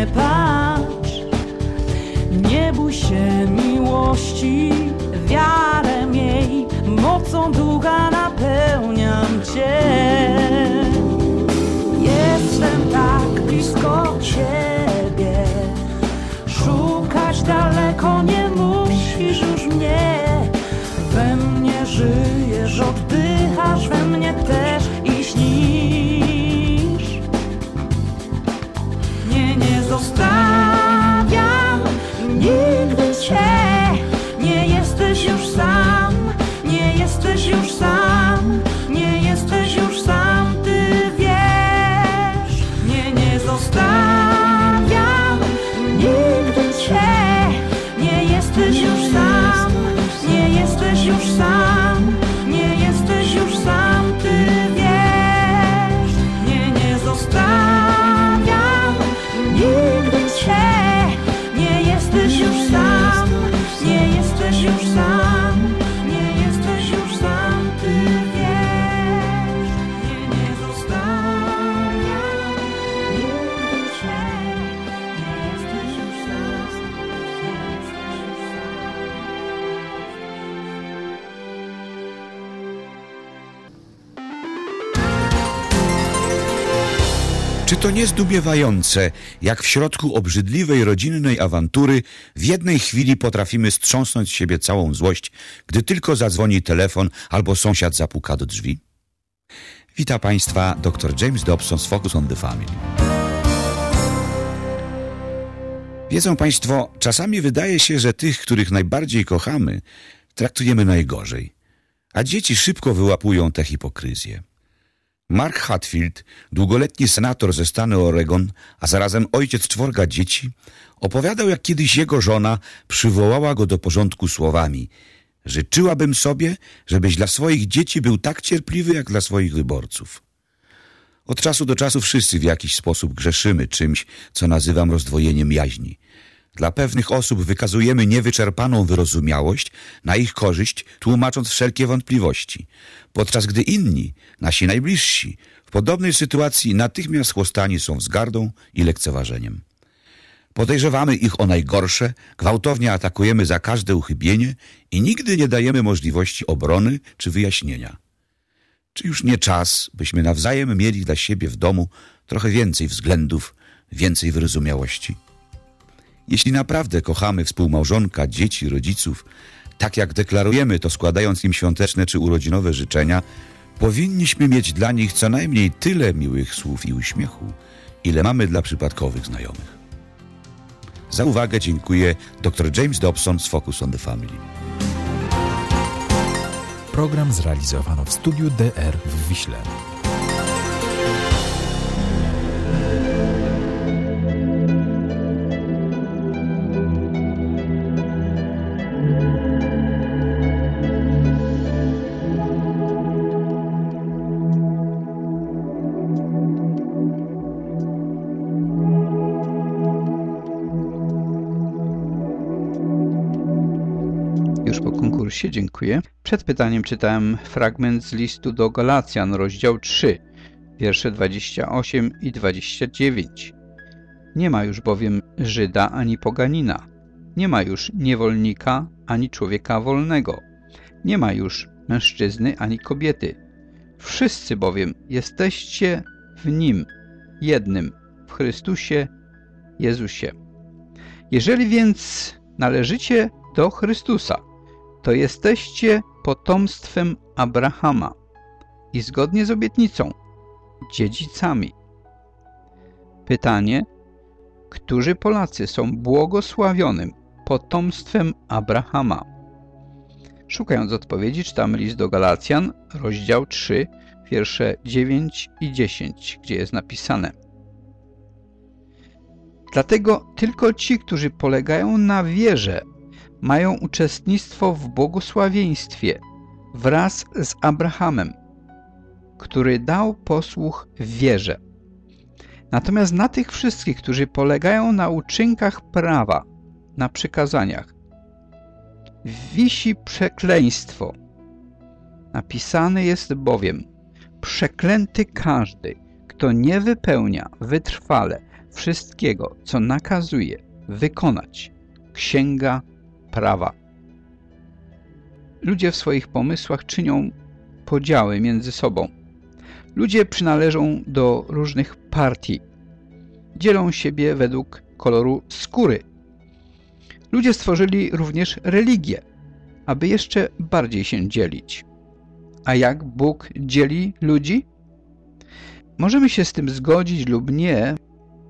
mnie patrz nie bój się miłości, wiarę miej, mocą ducha napełniam Cię. Jestem tak blisko Ciebie, szukać daleko nie musisz już mnie. We mnie żyjesz, oddychasz we mnie też to nie zdumiewające, jak w środku obrzydliwej rodzinnej awantury w jednej chwili potrafimy strząsnąć z siebie całą złość, gdy tylko zadzwoni telefon albo sąsiad zapuka do drzwi? Wita Państwa dr James Dobson z Focus on the Family. Wiedzą Państwo, czasami wydaje się, że tych, których najbardziej kochamy, traktujemy najgorzej, a dzieci szybko wyłapują tę hipokryzję. Mark Hatfield, długoletni senator ze stanu Oregon, a zarazem ojciec czworga dzieci, opowiadał, jak kiedyś jego żona przywołała go do porządku słowami Życzyłabym sobie, żebyś dla swoich dzieci był tak cierpliwy, jak dla swoich wyborców. Od czasu do czasu wszyscy w jakiś sposób grzeszymy czymś, co nazywam rozdwojeniem jaźni. Dla pewnych osób wykazujemy niewyczerpaną wyrozumiałość na ich korzyść, tłumacząc wszelkie wątpliwości, podczas gdy inni, nasi najbliżsi, w podobnej sytuacji natychmiast chłostani są wzgardą i lekceważeniem. Podejrzewamy ich o najgorsze, gwałtownie atakujemy za każde uchybienie i nigdy nie dajemy możliwości obrony czy wyjaśnienia. Czy już nie czas, byśmy nawzajem mieli dla siebie w domu trochę więcej względów, więcej wyrozumiałości? Jeśli naprawdę kochamy współmałżonka, dzieci, rodziców, tak jak deklarujemy to składając im świąteczne czy urodzinowe życzenia, powinniśmy mieć dla nich co najmniej tyle miłych słów i uśmiechu, ile mamy dla przypadkowych znajomych. Za uwagę dziękuję dr James Dobson z Focus on the Family. Program zrealizowano w studiu DR w Wiśle. Konkursie, dziękuję. Przed pytaniem czytałem fragment z listu do Galacjan, rozdział 3, wiersze 28 i 29. Nie ma już bowiem Żyda ani poganina, nie ma już niewolnika ani człowieka wolnego, nie ma już mężczyzny ani kobiety. Wszyscy bowiem jesteście w Nim, jednym, w Chrystusie Jezusie. Jeżeli więc należycie do Chrystusa, to jesteście potomstwem Abrahama i zgodnie z obietnicą dziedzicami. Pytanie, którzy Polacy są błogosławionym potomstwem Abrahama? Szukając odpowiedzi, czytamy list do Galacjan, rozdział 3, wiersze 9 i 10, gdzie jest napisane Dlatego tylko ci, którzy polegają na wierze, mają uczestnictwo w błogosławieństwie wraz z Abrahamem, który dał posłuch w wierze. Natomiast na tych wszystkich, którzy polegają na uczynkach prawa, na przykazaniach, wisi przekleństwo. Napisane jest bowiem, przeklęty każdy, kto nie wypełnia wytrwale wszystkiego, co nakazuje wykonać księga prawa. Ludzie w swoich pomysłach czynią podziały między sobą. Ludzie przynależą do różnych partii. Dzielą siebie według koloru skóry. Ludzie stworzyli również religię, aby jeszcze bardziej się dzielić. A jak Bóg dzieli ludzi? Możemy się z tym zgodzić lub nie,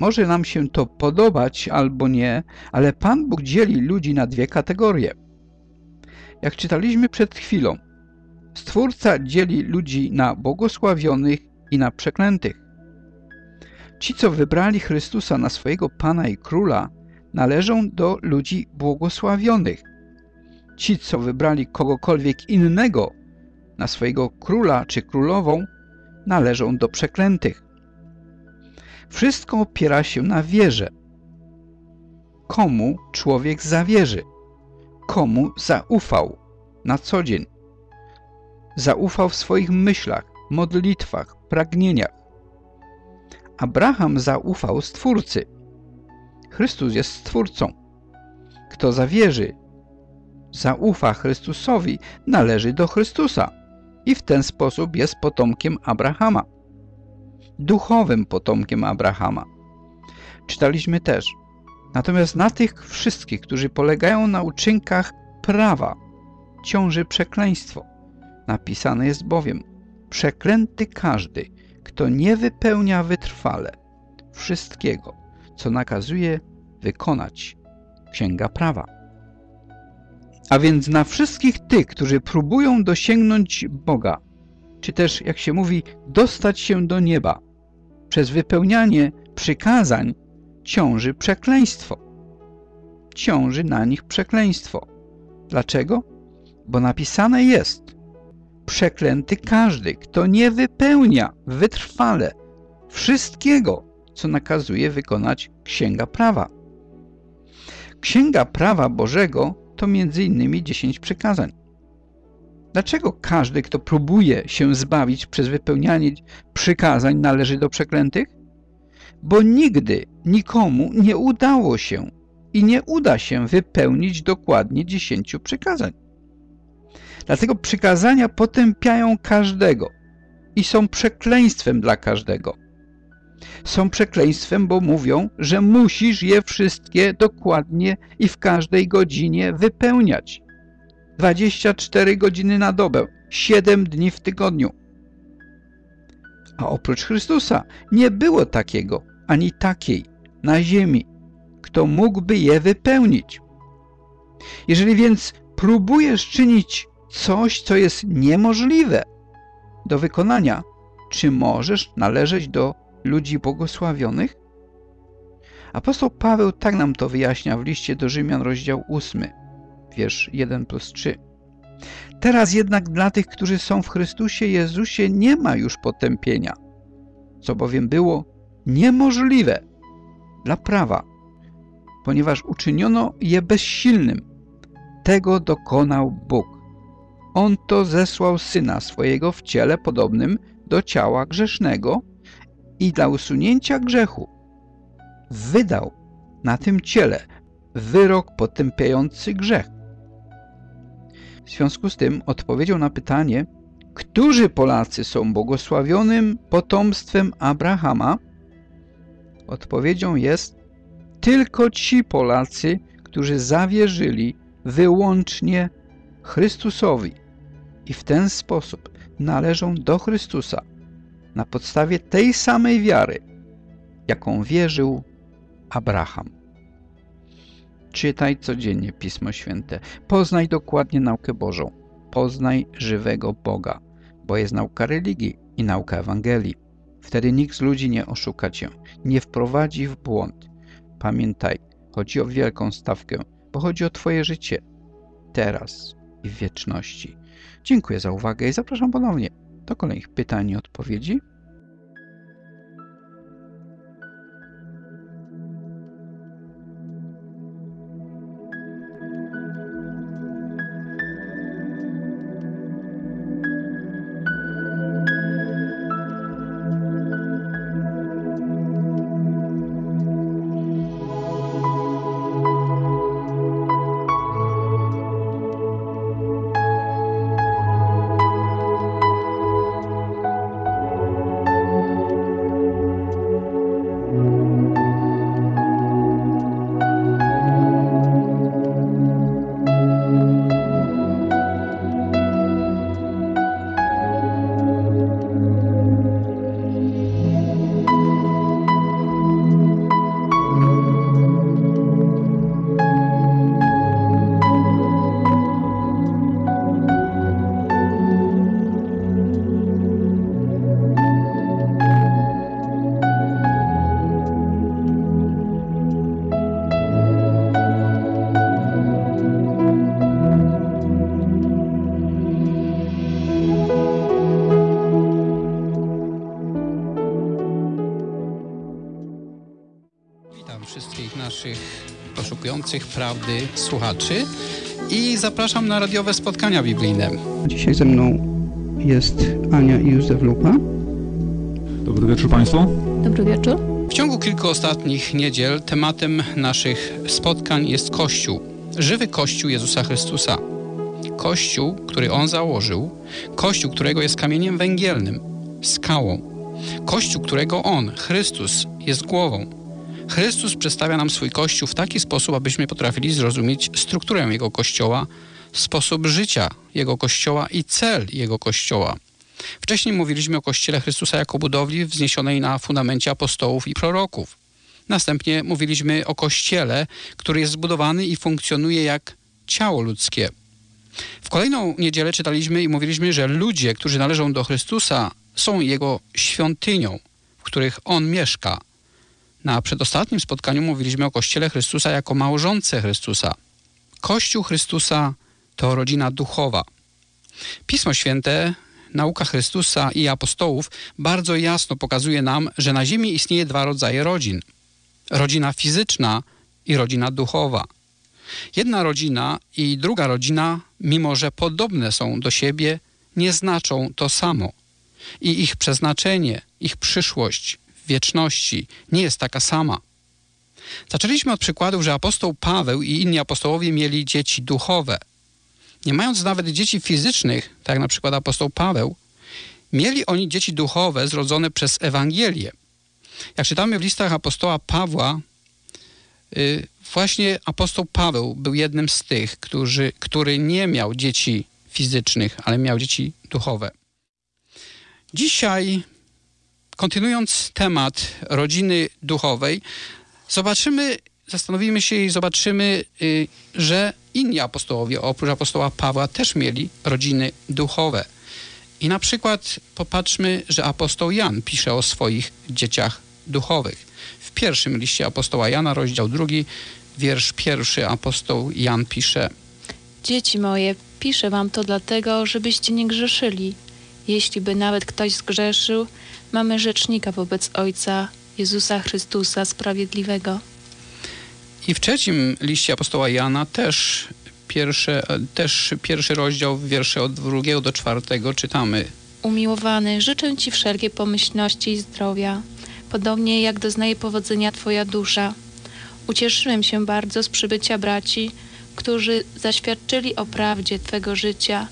może nam się to podobać albo nie, ale Pan Bóg dzieli ludzi na dwie kategorie. Jak czytaliśmy przed chwilą, Stwórca dzieli ludzi na błogosławionych i na przeklętych. Ci, co wybrali Chrystusa na swojego Pana i Króla, należą do ludzi błogosławionych. Ci, co wybrali kogokolwiek innego na swojego Króla czy Królową, należą do przeklętych. Wszystko opiera się na wierze. Komu człowiek zawierzy? Komu zaufał na co dzień? Zaufał w swoich myślach, modlitwach, pragnieniach. Abraham zaufał Stwórcy. Chrystus jest Stwórcą. Kto zawierzy, zaufa Chrystusowi, należy do Chrystusa i w ten sposób jest potomkiem Abrahama duchowym potomkiem Abrahama. Czytaliśmy też. Natomiast na tych wszystkich, którzy polegają na uczynkach prawa, ciąży przekleństwo. Napisane jest bowiem, przeklęty każdy, kto nie wypełnia wytrwale wszystkiego, co nakazuje wykonać Księga Prawa. A więc na wszystkich tych, którzy próbują dosięgnąć Boga, czy też, jak się mówi, dostać się do nieba, przez wypełnianie przykazań ciąży przekleństwo. Ciąży na nich przekleństwo. Dlaczego? Bo napisane jest przeklęty każdy, kto nie wypełnia wytrwale wszystkiego, co nakazuje wykonać Księga Prawa. Księga Prawa Bożego to innymi dziesięć przykazań. Dlaczego każdy, kto próbuje się zbawić przez wypełnianie przykazań, należy do przeklętych? Bo nigdy nikomu nie udało się i nie uda się wypełnić dokładnie dziesięciu przykazań. Dlatego przykazania potępiają każdego i są przekleństwem dla każdego. Są przekleństwem, bo mówią, że musisz je wszystkie dokładnie i w każdej godzinie wypełniać. 24 godziny na dobę, 7 dni w tygodniu. A oprócz Chrystusa nie było takiego, ani takiej na ziemi, kto mógłby je wypełnić. Jeżeli więc próbujesz czynić coś, co jest niemożliwe do wykonania, czy możesz należeć do ludzi błogosławionych? Apostoł Paweł tak nam to wyjaśnia w liście do Rzymian, rozdział 8 wiersz 1 plus 3. Teraz jednak dla tych, którzy są w Chrystusie Jezusie nie ma już potępienia, co bowiem było niemożliwe dla prawa, ponieważ uczyniono je bezsilnym. tego dokonał Bóg. On to zesłał Syna swojego w ciele podobnym do ciała grzesznego i dla usunięcia grzechu wydał na tym ciele wyrok potępiający grzech. W związku z tym odpowiedzią na pytanie, którzy Polacy są błogosławionym potomstwem Abrahama, odpowiedzią jest tylko ci Polacy, którzy zawierzyli wyłącznie Chrystusowi i w ten sposób należą do Chrystusa na podstawie tej samej wiary, jaką wierzył Abraham. Czytaj codziennie Pismo Święte. Poznaj dokładnie naukę Bożą. Poznaj żywego Boga, bo jest nauka religii i nauka Ewangelii. Wtedy nikt z ludzi nie oszuka cię, nie wprowadzi w błąd. Pamiętaj, chodzi o wielką stawkę, bo chodzi o twoje życie. Teraz i w wieczności. Dziękuję za uwagę i zapraszam ponownie do kolejnych pytań i odpowiedzi. Poszukujących prawdy słuchaczy i zapraszam na radiowe spotkania biblijne. Dzisiaj ze mną jest Ania i Józef Lupa. Dobry wieczór Państwu. Dobry wieczór. W ciągu kilku ostatnich niedziel tematem naszych spotkań jest Kościół. Żywy Kościół Jezusa Chrystusa. Kościół, który On założył, Kościół, którego jest kamieniem węgielnym, skałą. Kościół, którego On, Chrystus, jest głową. Chrystus przedstawia nam swój Kościół w taki sposób, abyśmy potrafili zrozumieć strukturę Jego Kościoła, sposób życia Jego Kościoła i cel Jego Kościoła. Wcześniej mówiliśmy o Kościele Chrystusa jako budowli wzniesionej na fundamencie apostołów i proroków. Następnie mówiliśmy o Kościele, który jest zbudowany i funkcjonuje jak ciało ludzkie. W kolejną niedzielę czytaliśmy i mówiliśmy, że ludzie, którzy należą do Chrystusa, są Jego świątynią, w których On mieszka – na przedostatnim spotkaniu mówiliśmy o Kościele Chrystusa jako małżonce Chrystusa. Kościół Chrystusa to rodzina duchowa. Pismo Święte, nauka Chrystusa i apostołów bardzo jasno pokazuje nam, że na ziemi istnieje dwa rodzaje rodzin. Rodzina fizyczna i rodzina duchowa. Jedna rodzina i druga rodzina, mimo że podobne są do siebie, nie znaczą to samo. I ich przeznaczenie, ich przyszłość, wieczności nie jest taka sama. Zaczęliśmy od przykładów, że apostoł Paweł i inni apostołowie mieli dzieci duchowe. Nie mając nawet dzieci fizycznych, tak jak na przykład apostoł Paweł, mieli oni dzieci duchowe zrodzone przez Ewangelię. Jak czytamy w listach apostoła Pawła, yy, właśnie apostoł Paweł był jednym z tych, którzy, który nie miał dzieci fizycznych, ale miał dzieci duchowe. Dzisiaj kontynuując temat rodziny duchowej, zobaczymy, zastanowimy się i zobaczymy, y, że inni apostołowie, oprócz apostoła Pawła, też mieli rodziny duchowe. I na przykład popatrzmy, że apostoł Jan pisze o swoich dzieciach duchowych. W pierwszym liście apostoła Jana, rozdział drugi, wiersz pierwszy, apostoł Jan pisze Dzieci moje, piszę wam to dlatego, żebyście nie grzeszyli. Jeśli by nawet ktoś zgrzeszył, mamy rzecznika wobec Ojca, Jezusa Chrystusa Sprawiedliwego. I w trzecim liście apostoła Jana też pierwsze, też pierwszy rozdział, wiersze od drugiego do czwartego czytamy. Umiłowany, życzę Ci wszelkiej pomyślności i zdrowia, podobnie jak doznaje powodzenia Twoja dusza. Ucieszyłem się bardzo z przybycia braci, którzy zaświadczyli o prawdzie Twego życia,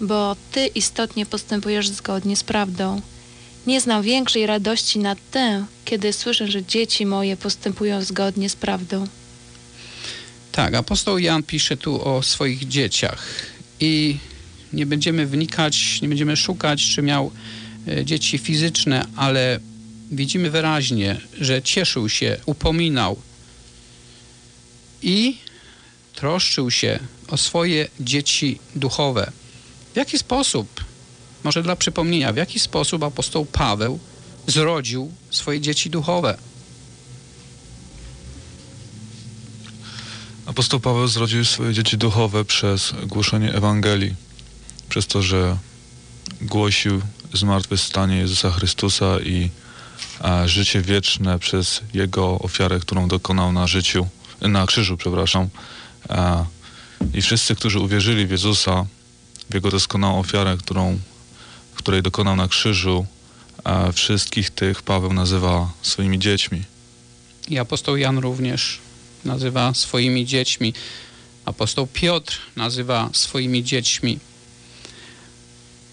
bo Ty istotnie postępujesz zgodnie z prawdą. Nie znam większej radości nad tę, kiedy słyszę, że dzieci moje postępują zgodnie z prawdą. Tak, apostoł Jan pisze tu o swoich dzieciach i nie będziemy wnikać, nie będziemy szukać, czy miał e, dzieci fizyczne, ale widzimy wyraźnie, że cieszył się, upominał i troszczył się o swoje dzieci duchowe. W jaki sposób, może dla przypomnienia, w jaki sposób apostoł Paweł zrodził swoje dzieci duchowe? Apostoł Paweł zrodził swoje dzieci duchowe przez głoszenie Ewangelii, przez to, że głosił zmartwychwstanie Jezusa Chrystusa i życie wieczne przez Jego ofiarę, którą dokonał na życiu, na krzyżu, przepraszam. I wszyscy, którzy uwierzyli w Jezusa, w Jego doskonałą ofiarę, którą, której dokonał na krzyżu, wszystkich tych Paweł nazywa swoimi dziećmi. I apostoł Jan również nazywa swoimi dziećmi. Apostoł Piotr nazywa swoimi dziećmi.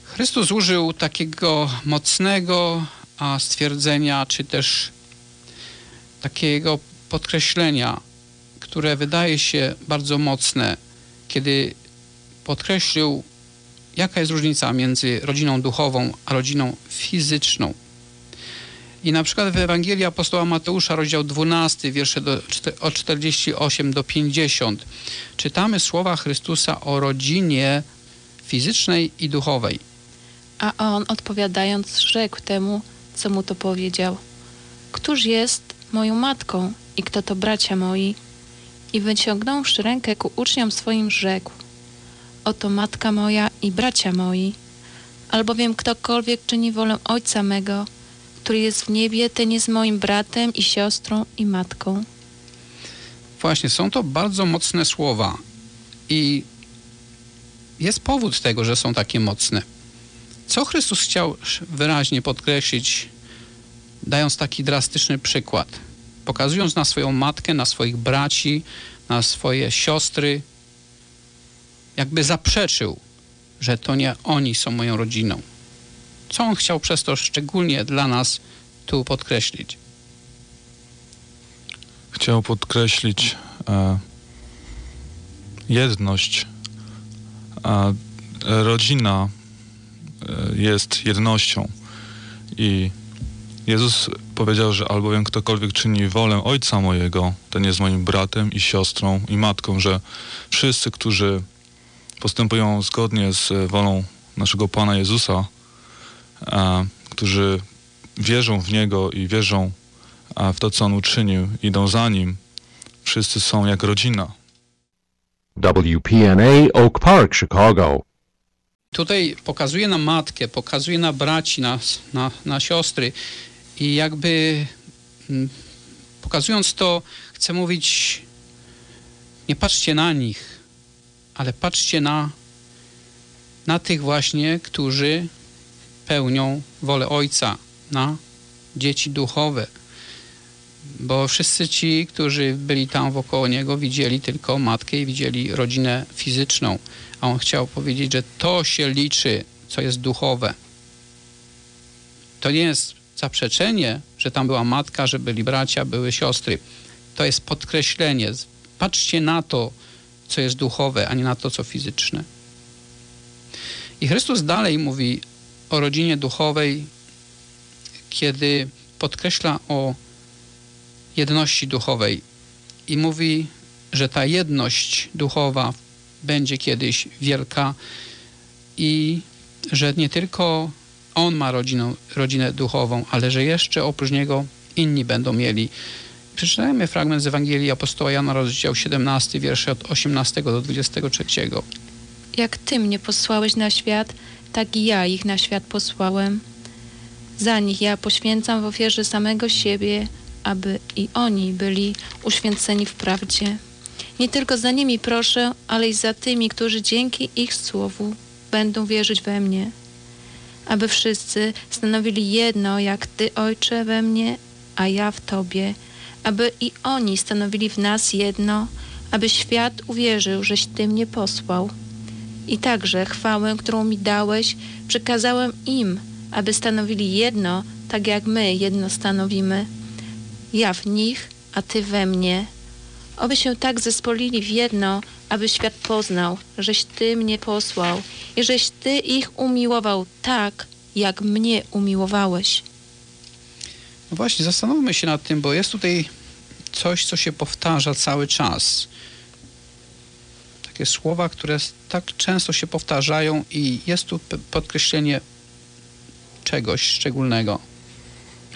Chrystus użył takiego mocnego stwierdzenia, czy też takiego podkreślenia, które wydaje się bardzo mocne, kiedy podkreślił, jaka jest różnica między rodziną duchową a rodziną fizyczną. I na przykład w Ewangelii apostoła Mateusza, rozdział 12, wiersze do, od 48 do 50, czytamy słowa Chrystusa o rodzinie fizycznej i duchowej. A on odpowiadając rzekł temu, co mu to powiedział. Któż jest moją matką i kto to bracia moi? I wyciągnąwszy rękę ku uczniom swoim rzekł. Oto matka moja i bracia moi. Albowiem ktokolwiek czyni wolę Ojca mego, który jest w niebie, ten jest moim bratem i siostrą i matką. Właśnie, są to bardzo mocne słowa i jest powód tego, że są takie mocne. Co Chrystus chciał wyraźnie podkreślić, dając taki drastyczny przykład? Pokazując na swoją matkę, na swoich braci, na swoje siostry, zaprzeczył, że to nie oni są moją rodziną. Co on chciał przez to szczególnie dla nas tu podkreślić? Chciał podkreślić e, jedność. A rodzina e, jest jednością i Jezus powiedział, że albowiem ktokolwiek czyni wolę Ojca mojego, ten jest moim bratem i siostrą i matką, że wszyscy, którzy postępują zgodnie z wolą naszego Pana Jezusa, a, którzy wierzą w Niego i wierzą a, w to, co On uczynił, idą za Nim, wszyscy są jak rodzina. WPNA Oak Park, Chicago. Tutaj pokazuje na matkę, pokazuje na braci, na, na, na siostry i jakby mm, pokazując to, chcę mówić, nie patrzcie na nich, ale patrzcie na, na tych właśnie, którzy pełnią wolę Ojca, na dzieci duchowe. Bo wszyscy ci, którzy byli tam wokoło Niego, widzieli tylko matkę i widzieli rodzinę fizyczną. A On chciał powiedzieć, że to się liczy, co jest duchowe. To nie jest zaprzeczenie, że tam była matka, że byli bracia, były siostry. To jest podkreślenie. Patrzcie na to, co jest duchowe, a nie na to, co fizyczne. I Chrystus dalej mówi o rodzinie duchowej, kiedy podkreśla o jedności duchowej i mówi, że ta jedność duchowa będzie kiedyś wielka i że nie tylko on ma rodzinę, rodzinę duchową, ale że jeszcze oprócz niego inni będą mieli. Przeczytajmy fragment z Ewangelii Apostoła Jana, rozdział 17, wiersze od 18 do 23. Jak Ty mnie posłałeś na świat, tak i ja ich na świat posłałem. Za nich ja poświęcam w ofierze samego siebie, aby i oni byli uświęceni w prawdzie. Nie tylko za nimi proszę, ale i za tymi, którzy dzięki ich słowu będą wierzyć we mnie. Aby wszyscy stanowili jedno, jak Ty, Ojcze, we mnie, a ja w Tobie. Aby i oni stanowili w nas jedno, aby świat uwierzył, żeś Ty mnie posłał. I także chwałę, którą mi dałeś, przekazałem im, aby stanowili jedno, tak jak my jedno stanowimy. Ja w nich, a Ty we mnie. Oby się tak zespolili w jedno, aby świat poznał, żeś Ty mnie posłał i żeś Ty ich umiłował tak, jak mnie umiłowałeś. No właśnie, zastanówmy się nad tym, bo jest tutaj coś, co się powtarza cały czas. Takie słowa, które tak często się powtarzają i jest tu podkreślenie czegoś szczególnego.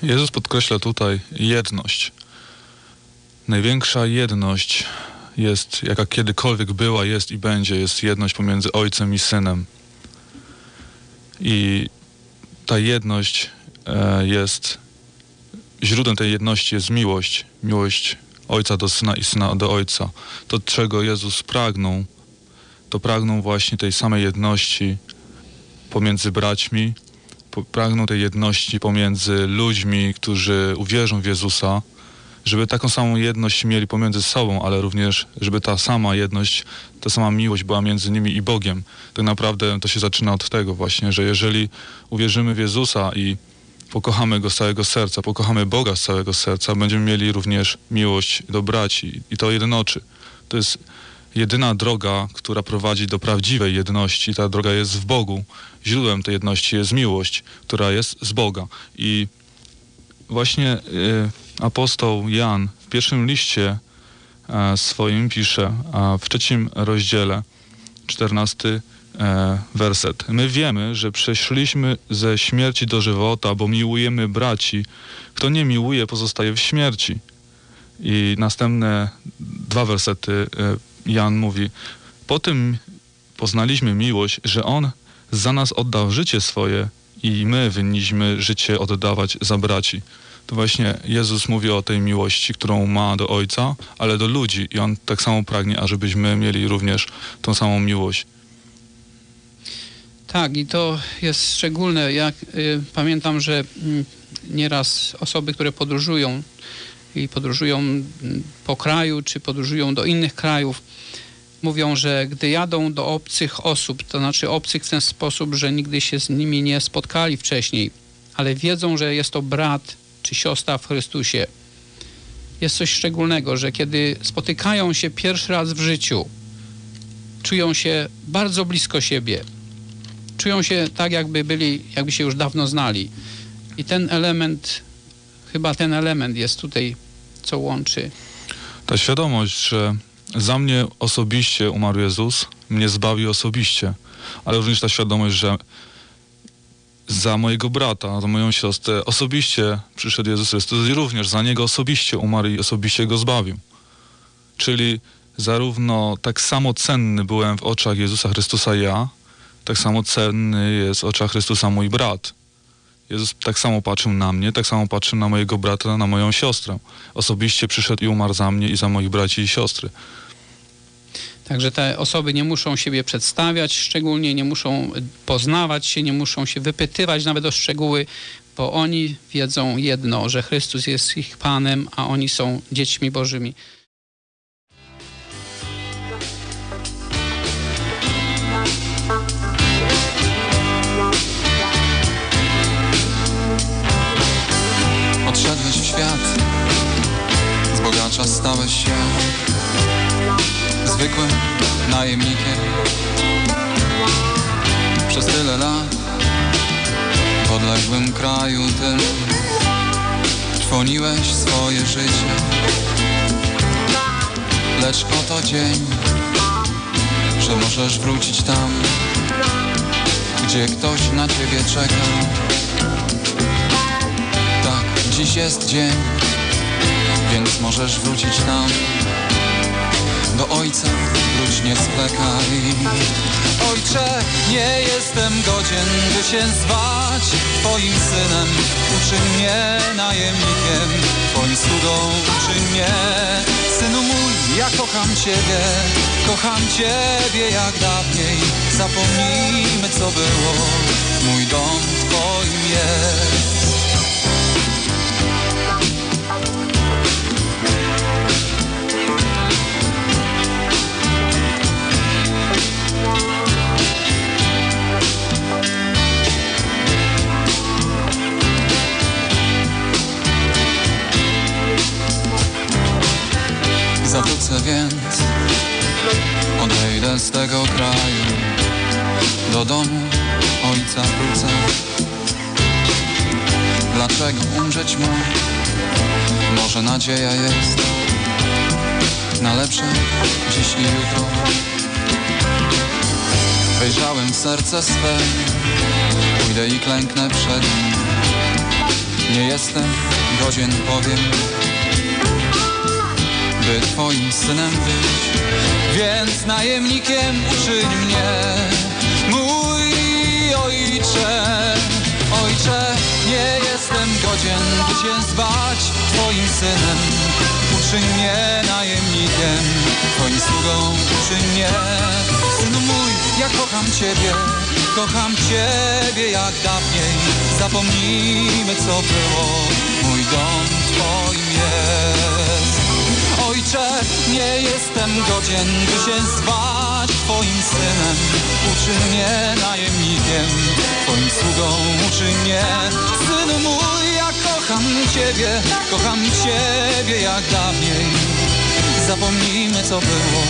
Jezus podkreśla tutaj jedność. Największa jedność jest, jaka kiedykolwiek była, jest i będzie, jest jedność pomiędzy Ojcem i Synem. I ta jedność e, jest, źródłem tej jedności jest miłość. Miłość Ojca do Syna i Syna do Ojca. To, czego Jezus pragnął, to pragnął właśnie tej samej jedności pomiędzy braćmi, pragnął tej jedności pomiędzy ludźmi, którzy uwierzą w Jezusa, żeby taką samą jedność mieli pomiędzy sobą, ale również, żeby ta sama jedność, ta sama miłość była między nimi i Bogiem. Tak naprawdę to się zaczyna od tego właśnie, że jeżeli uwierzymy w Jezusa i pokochamy Go z całego serca, pokochamy Boga z całego serca, będziemy mieli również miłość do braci i to jednoczy. To jest jedyna droga, która prowadzi do prawdziwej jedności. Ta droga jest w Bogu. Źródłem tej jedności jest miłość, która jest z Boga. I właśnie y, apostoł Jan w pierwszym liście y, swoim pisze, a w trzecim rozdziale, czternasty e, werset. My wiemy, że przeszliśmy ze śmierci do żywota, bo miłujemy braci. Kto nie miłuje, pozostaje w śmierci. I następne dwa wersety Jan mówi, po tym poznaliśmy miłość, że On za nas oddał życie swoje i my winniśmy życie oddawać za braci. To właśnie Jezus mówi o tej miłości, którą ma do Ojca, ale do ludzi i On tak samo pragnie, ażebyśmy mieli również tą samą miłość. Tak, i to jest szczególne. Ja y, pamiętam, że y, nieraz osoby, które podróżują i podróżują po kraju, czy podróżują do innych krajów, mówią, że gdy jadą do obcych osób, to znaczy obcych w ten sposób, że nigdy się z nimi nie spotkali wcześniej, ale wiedzą, że jest to brat czy siostra w Chrystusie, jest coś szczególnego, że kiedy spotykają się pierwszy raz w życiu, czują się bardzo blisko siebie. Czują się tak, jakby byli, jakby się już dawno znali. I ten element, chyba ten element jest tutaj, co łączy. Ta świadomość, że za mnie osobiście umarł Jezus, mnie zbawił osobiście, ale również ta świadomość, że za mojego brata, za moją siostrę osobiście przyszedł Jezus Chrystus i również za niego osobiście umarł i osobiście go zbawił. Czyli zarówno tak samo cenny byłem w oczach Jezusa Chrystusa ja, tak samo cenny jest w Chrystusa mój brat. Jezus tak samo patrzył na mnie, tak samo patrzył na mojego brata, na moją siostrę. Osobiście przyszedł i umarł za mnie i za moich braci i siostry. Także te osoby nie muszą siebie przedstawiać, szczególnie nie muszą poznawać się, nie muszą się wypytywać nawet o szczegóły, bo oni wiedzą jedno, że Chrystus jest ich Panem, a oni są dziećmi Bożymi. Bogacza stałeś się zwykłym najemnikiem. Przez tyle lat podległym kraju tym Trwoniłeś swoje życie. Lecz oto dzień, że możesz wrócić tam Gdzie ktoś na ciebie czeka. Tak, dziś jest dzień, więc możesz wrócić tam. Do ojca wróć nie splekaj Ojcze, Nie jestem godzien, by się zwać. Twoim synem Uczyń mnie najemnikiem. Twoim sługą uczyń mnie. Synu mój, ja kocham Ciebie. Kocham Ciebie jak dawniej. Zapomnijmy co było. Mój dom Twoim jest Zawrócę więc Odejdę z tego kraju Do domu ojca wrócę. Dlaczego umrzeć mu? Może nadzieja jest Na lepsze dziś i jutro. Wejrzałem w serce swe Pójdę i klęknę przed nim. Nie jestem godzien powiem by Twoim synem być. Więc najemnikiem uczyń mnie Mój ojcze. Ojcze, nie jestem godzien, by Cię zwać Twoim synem. Uczyń mnie najemnikiem Twoim sługą uczyń mnie. Synu mój, ja kocham Ciebie Kocham Ciebie jak dawniej. Zapomnijmy co było Mój dom Twoim jest Ojcze, nie jestem godzien, by się zwać Twoim synem. Uczyń mnie najemnikiem, Twoim sługą uczyń mnie. Synu mój, ja kocham Ciebie, kocham Ciebie jak dawniej. Zapomnijmy co było,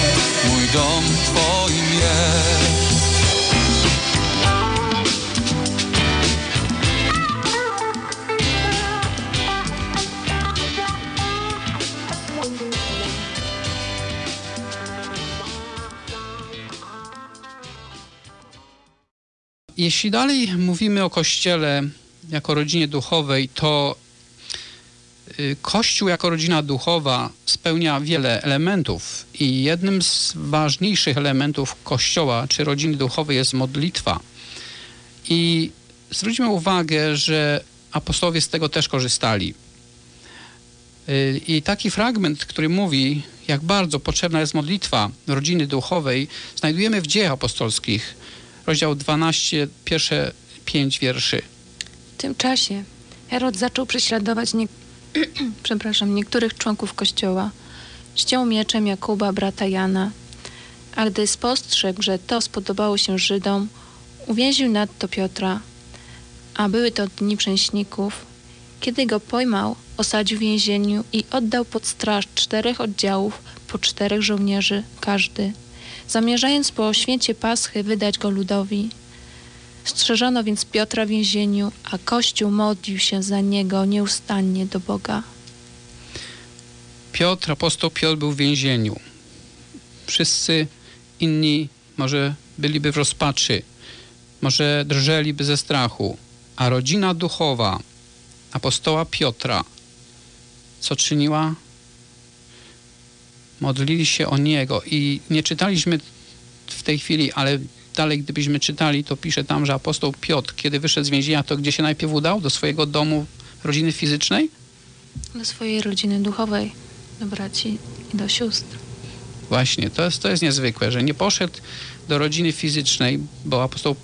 mój dom Twoim jest. Jeśli dalej mówimy o Kościele jako rodzinie duchowej, to y, Kościół jako rodzina duchowa spełnia wiele elementów i jednym z ważniejszych elementów Kościoła czy rodziny duchowej jest modlitwa. I zwróćmy uwagę, że apostołowie z tego też korzystali. Y, I taki fragment, który mówi, jak bardzo potrzebna jest modlitwa rodziny duchowej, znajdujemy w dziejach apostolskich, rozdział 12, pierwsze pięć wierszy. W tym czasie Herod zaczął prześladować nie... przepraszam, niektórych członków kościoła. Ściął mieczem Jakuba, brata Jana. A gdy spostrzegł, że to spodobało się Żydom, uwięził nadto Piotra. A były to dni przęśników. Kiedy go pojmał, osadził w więzieniu i oddał pod straż czterech oddziałów po czterech żołnierzy każdy zamierzając po święcie Paschy wydać go ludowi. Strzeżono więc Piotra w więzieniu, a Kościół modlił się za niego nieustannie do Boga. Piotr, apostoł Piotr był w więzieniu. Wszyscy inni może byliby w rozpaczy, może drżeliby ze strachu, a rodzina duchowa apostoła Piotra co czyniła? Modlili się o Niego i nie czytaliśmy w tej chwili, ale dalej gdybyśmy czytali, to pisze tam, że apostoł Piotr, kiedy wyszedł z więzienia, to gdzie się najpierw udał? Do swojego domu rodziny fizycznej? Do swojej rodziny duchowej, do braci i do sióstr. Właśnie, to jest, to jest niezwykłe, że nie poszedł do rodziny fizycznej, bo apostoł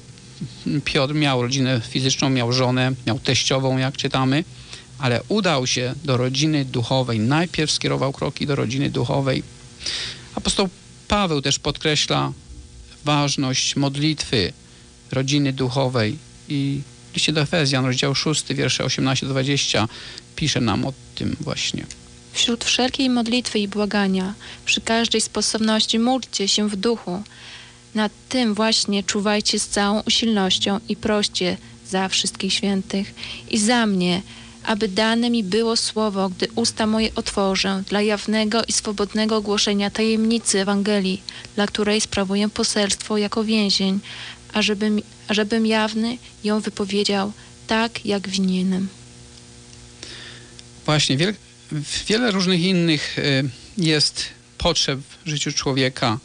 Piotr miał rodzinę fizyczną, miał żonę, miał teściową, jak czytamy, ale udał się do rodziny duchowej. Najpierw skierował kroki do rodziny duchowej. Apostoł Paweł też podkreśla ważność modlitwy rodziny duchowej i w liście do Efezjan, rozdział 6, wiersze 18-20 pisze nam o tym właśnie. Wśród wszelkiej modlitwy i błagania, przy każdej sposobności módlcie się w duchu. Nad tym właśnie czuwajcie z całą usilnością i proście za wszystkich świętych i za mnie, aby dane mi było słowo, gdy usta moje otworzę, dla jawnego i swobodnego głoszenia tajemnicy Ewangelii, dla której sprawuję poselstwo jako więzień, ażebym, ażebym jawny ją wypowiedział tak, jak winienem. Właśnie, wiele, wiele różnych innych y, jest potrzeb w życiu człowieka.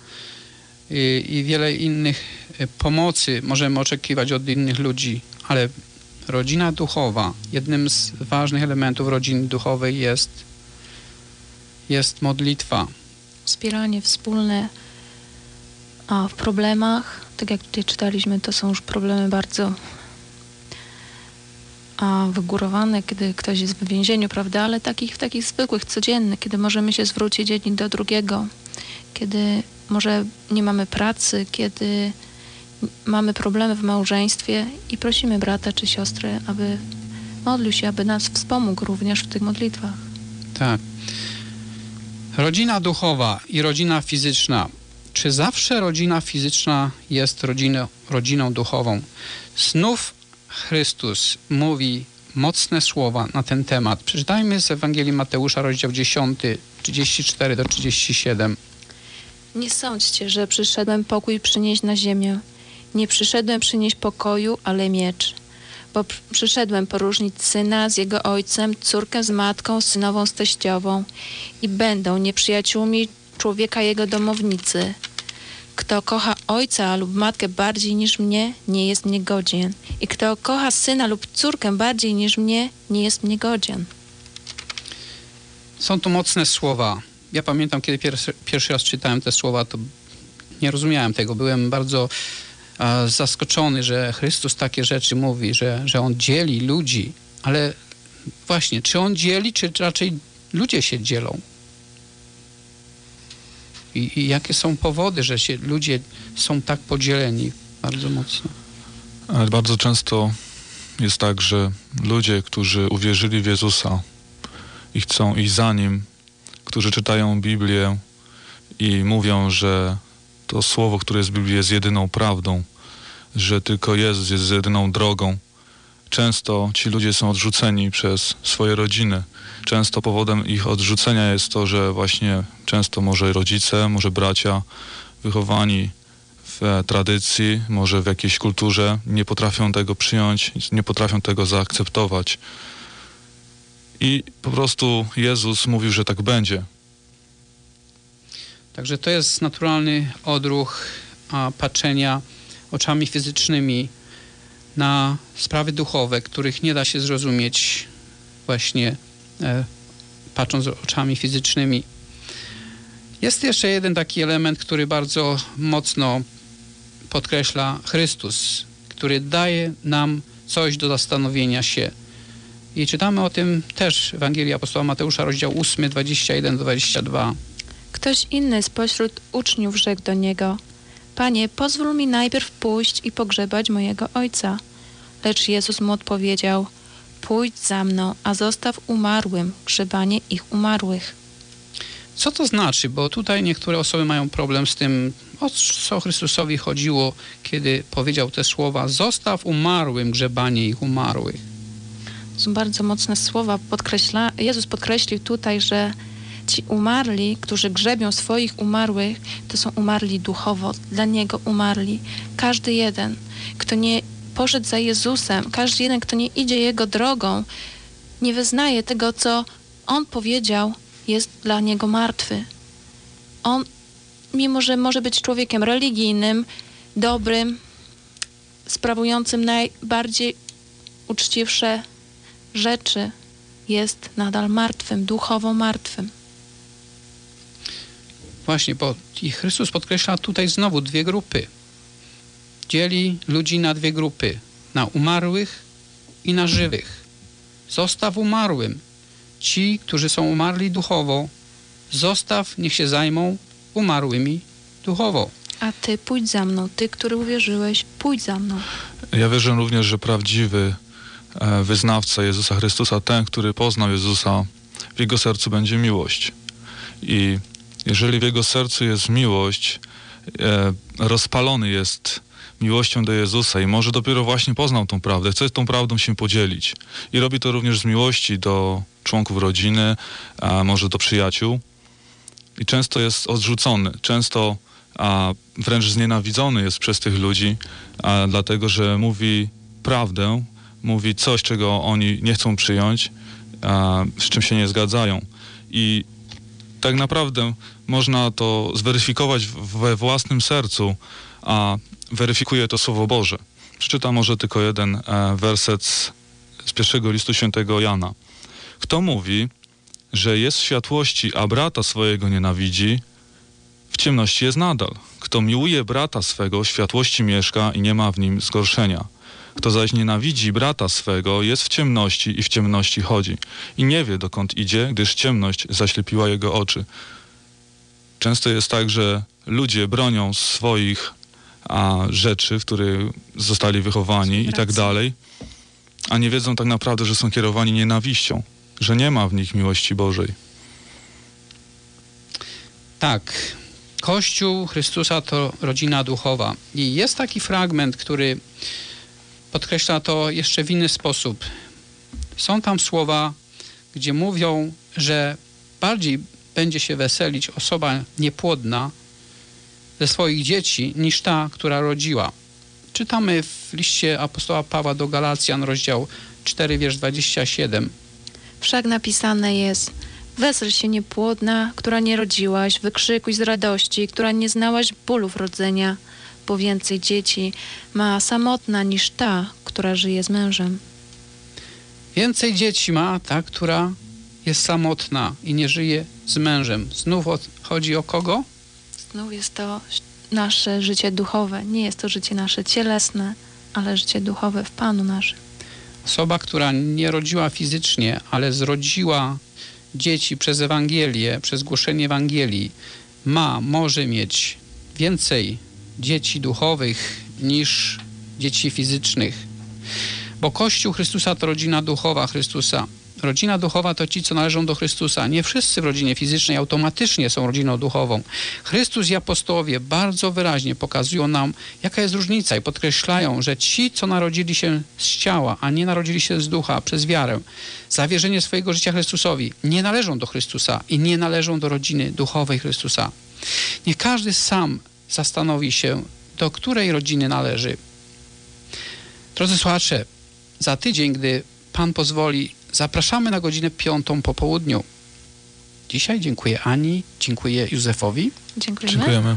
i, i wiele innych e, pomocy możemy oczekiwać od innych ludzi, ale rodzina duchowa, jednym z ważnych elementów rodziny duchowej jest, jest modlitwa. Wspieranie wspólne a w problemach, tak jak tutaj czytaliśmy, to są już problemy bardzo a wygórowane, kiedy ktoś jest w więzieniu, prawda, ale takich, takich zwykłych, codziennych, kiedy możemy się zwrócić jedni do drugiego, kiedy może nie mamy pracy, kiedy mamy problemy w małżeństwie i prosimy brata czy siostrę, aby modlił się, aby nas wspomógł również w tych modlitwach. Tak. Rodzina duchowa i rodzina fizyczna. Czy zawsze rodzina fizyczna jest rodziną, rodziną duchową? Znów Chrystus mówi mocne słowa na ten temat. Przeczytajmy z Ewangelii Mateusza, rozdział 10, 34 do 37. Nie sądźcie, że przyszedłem pokój przynieść na ziemię. Nie przyszedłem przynieść pokoju, ale miecz. Bo przyszedłem poróżnić syna z jego ojcem, córkę z matką, synową z teściową i będą nieprzyjaciółmi człowieka jego domownicy. Kto kocha ojca lub matkę bardziej niż mnie, nie jest mnie godzien. I kto kocha syna lub córkę bardziej niż mnie, nie jest mnie godzien. Są to mocne słowa. Ja pamiętam, kiedy pierwszy, pierwszy raz czytałem te słowa, to nie rozumiałem tego. Byłem bardzo zaskoczony, że Chrystus takie rzeczy mówi, że, że On dzieli ludzi. Ale właśnie, czy On dzieli, czy raczej ludzie się dzielą? I, I, jakie są powody, że się ludzie są tak podzieleni bardzo mocno? Ale bardzo często jest tak, że ludzie, którzy uwierzyli w Jezusa i chcą iść za Nim, którzy czytają Biblię i mówią, że to słowo, które jest w Biblii jest jedyną prawdą, że tylko Jezus jest jedyną drogą. Często ci ludzie są odrzuceni przez swoje rodziny. Często powodem ich odrzucenia jest to, że właśnie często może rodzice, może bracia wychowani w tradycji, może w jakiejś kulturze nie potrafią tego przyjąć, nie potrafią tego zaakceptować. I po prostu Jezus mówił, że tak będzie. Także to jest naturalny odruch a, patrzenia oczami fizycznymi na sprawy duchowe, których nie da się zrozumieć właśnie e, patrząc oczami fizycznymi. Jest jeszcze jeden taki element, który bardzo mocno podkreśla Chrystus, który daje nam coś do zastanowienia się. I czytamy o tym też w Ewangelii Apostoła Mateusza, rozdział 8, 21-22. Ktoś inny spośród uczniów rzekł do niego: Panie, pozwól mi najpierw pójść i pogrzebać mojego ojca. Lecz Jezus mu odpowiedział: Pójdź za mną, a zostaw umarłym grzebanie ich umarłych. Co to znaczy? Bo tutaj niektóre osoby mają problem z tym, o co Chrystusowi chodziło, kiedy powiedział te słowa: Zostaw umarłym grzebanie ich umarłych. To są bardzo mocne słowa. Podkreśla, Jezus podkreślił tutaj, że ci umarli, którzy grzebią swoich umarłych, to są umarli duchowo, dla Niego umarli. Każdy jeden, kto nie poszedł za Jezusem, każdy jeden, kto nie idzie Jego drogą, nie wyznaje tego, co On powiedział, jest dla Niego martwy. On, mimo że może być człowiekiem religijnym, dobrym, sprawującym najbardziej uczciwsze rzeczy, jest nadal martwym, duchowo martwym. Właśnie, bo Chrystus podkreśla tutaj znowu dwie grupy. Dzieli ludzi na dwie grupy: na umarłych i na żywych. Zostaw umarłym. Ci, którzy są umarli duchowo, zostaw, niech się zajmą umarłymi duchowo. A ty pójdź za mną, ty, który uwierzyłeś, pójdź za mną. Ja wierzę również, że prawdziwy e, wyznawca Jezusa Chrystusa, ten, który poznał Jezusa, w jego sercu będzie miłość. I jeżeli w jego sercu jest miłość, e, rozpalony jest miłością do Jezusa i może dopiero właśnie poznał tą prawdę, chce tą prawdą się podzielić. I robi to również z miłości do członków rodziny, a może do przyjaciół. I często jest odrzucony, często a wręcz znienawidzony jest przez tych ludzi, a dlatego że mówi prawdę, mówi coś, czego oni nie chcą przyjąć, a z czym się nie zgadzają. I tak naprawdę można to zweryfikować we własnym sercu, a weryfikuje to Słowo Boże. Przeczytam może tylko jeden e, werset z, z pierwszego listu świętego Jana. Kto mówi, że jest w światłości, a brata swojego nienawidzi, w ciemności jest nadal. Kto miłuje brata swego, w światłości mieszka i nie ma w nim zgorszenia. Kto zaś nienawidzi brata swego, jest w ciemności i w ciemności chodzi. I nie wie, dokąd idzie, gdyż ciemność zaślepiła jego oczy. Często jest tak, że ludzie bronią swoich a, rzeczy, w których zostali wychowani i tak dalej, a nie wiedzą tak naprawdę, że są kierowani nienawiścią, że nie ma w nich miłości Bożej. Tak. Kościół Chrystusa to rodzina duchowa. I jest taki fragment, który podkreśla to jeszcze w inny sposób. Są tam słowa, gdzie mówią, że bardziej będzie się weselić osoba niepłodna ze swoich dzieci niż ta, która rodziła. Czytamy w liście apostoła Pawła do Galacjan, rozdział 4, wiersz 27. Wszak napisane jest: Wesel się niepłodna, która nie rodziłaś, wykrzykuj z radości, która nie znałaś bólów rodzenia, bo więcej dzieci ma samotna niż ta, która żyje z mężem. Więcej dzieci ma ta, która jest samotna i nie żyje z mężem. Znów chodzi o kogo? Znów jest to nasze życie duchowe. Nie jest to życie nasze cielesne, ale życie duchowe w Panu naszym. Osoba, która nie rodziła fizycznie, ale zrodziła dzieci przez Ewangelię, przez głoszenie Ewangelii, ma, może mieć więcej dzieci duchowych niż dzieci fizycznych. Bo Kościół Chrystusa to rodzina duchowa Chrystusa. Rodzina duchowa to ci, co należą do Chrystusa. Nie wszyscy w rodzinie fizycznej automatycznie są rodziną duchową. Chrystus i apostołowie bardzo wyraźnie pokazują nam, jaka jest różnica i podkreślają, że ci, co narodzili się z ciała, a nie narodzili się z ducha przez wiarę, zawierzenie swojego życia Chrystusowi, nie należą do Chrystusa i nie należą do rodziny duchowej Chrystusa. Nie każdy sam zastanowi się, do której rodziny należy. Drodzy słuchacze, za tydzień, gdy Pan pozwoli, zapraszamy na godzinę piątą po południu. Dzisiaj dziękuję Ani, dziękuję Józefowi. Dziękujemy. Dziękujemy.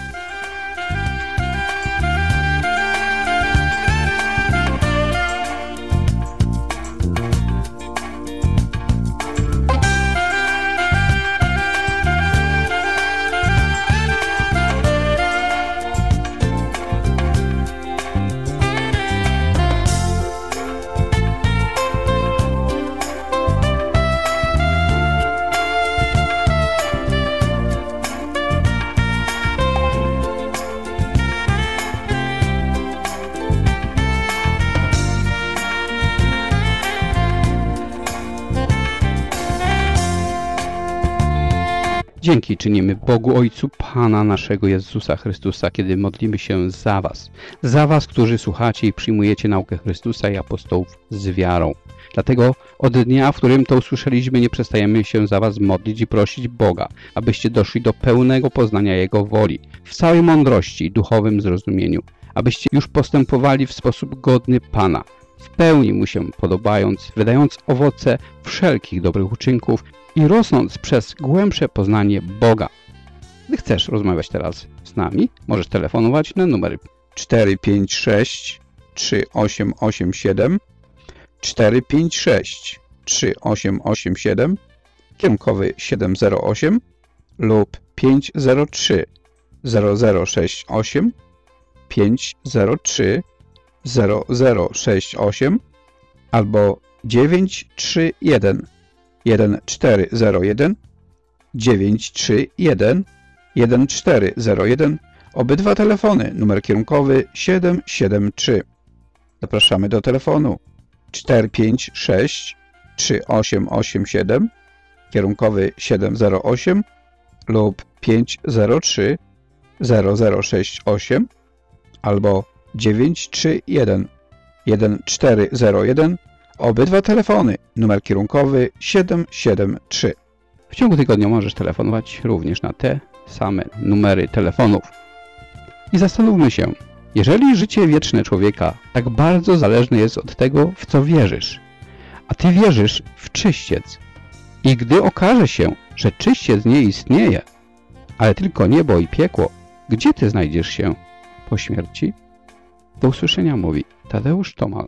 Dzięki czynimy Bogu Ojcu Pana naszego Jezusa Chrystusa, kiedy modlimy się za Was. Za Was, którzy słuchacie i przyjmujecie naukę Chrystusa i apostołów z wiarą. Dlatego od dnia, w którym to usłyszeliśmy, nie przestajemy się za Was modlić i prosić Boga, abyście doszli do pełnego poznania Jego woli, w całej mądrości i duchowym zrozumieniu, abyście już postępowali w sposób godny Pana, w pełni Mu się podobając, wydając owoce wszelkich dobrych uczynków i rosnąc przez głębsze poznanie Boga. Gdy chcesz rozmawiać teraz z nami, możesz telefonować na numer 456 3887 456 3887 kierunkowy 708 lub 503 0068 503 0068 albo 931 1401 931 1401 Obydwa telefony, numer kierunkowy 773. Zapraszamy do telefonu 456 3887 kierunkowy 708 lub 503 0068 albo 931 1401 Obydwa telefony, numer kierunkowy 773. W ciągu tygodnia możesz telefonować również na te same numery telefonów. I zastanówmy się, jeżeli życie wieczne człowieka tak bardzo zależne jest od tego, w co wierzysz, a ty wierzysz w czyściec, i gdy okaże się, że czyściec nie istnieje, ale tylko niebo i piekło, gdzie ty znajdziesz się po śmierci? Do usłyszenia mówi Tadeusz Tomal.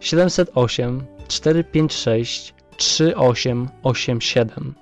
708 456 3887.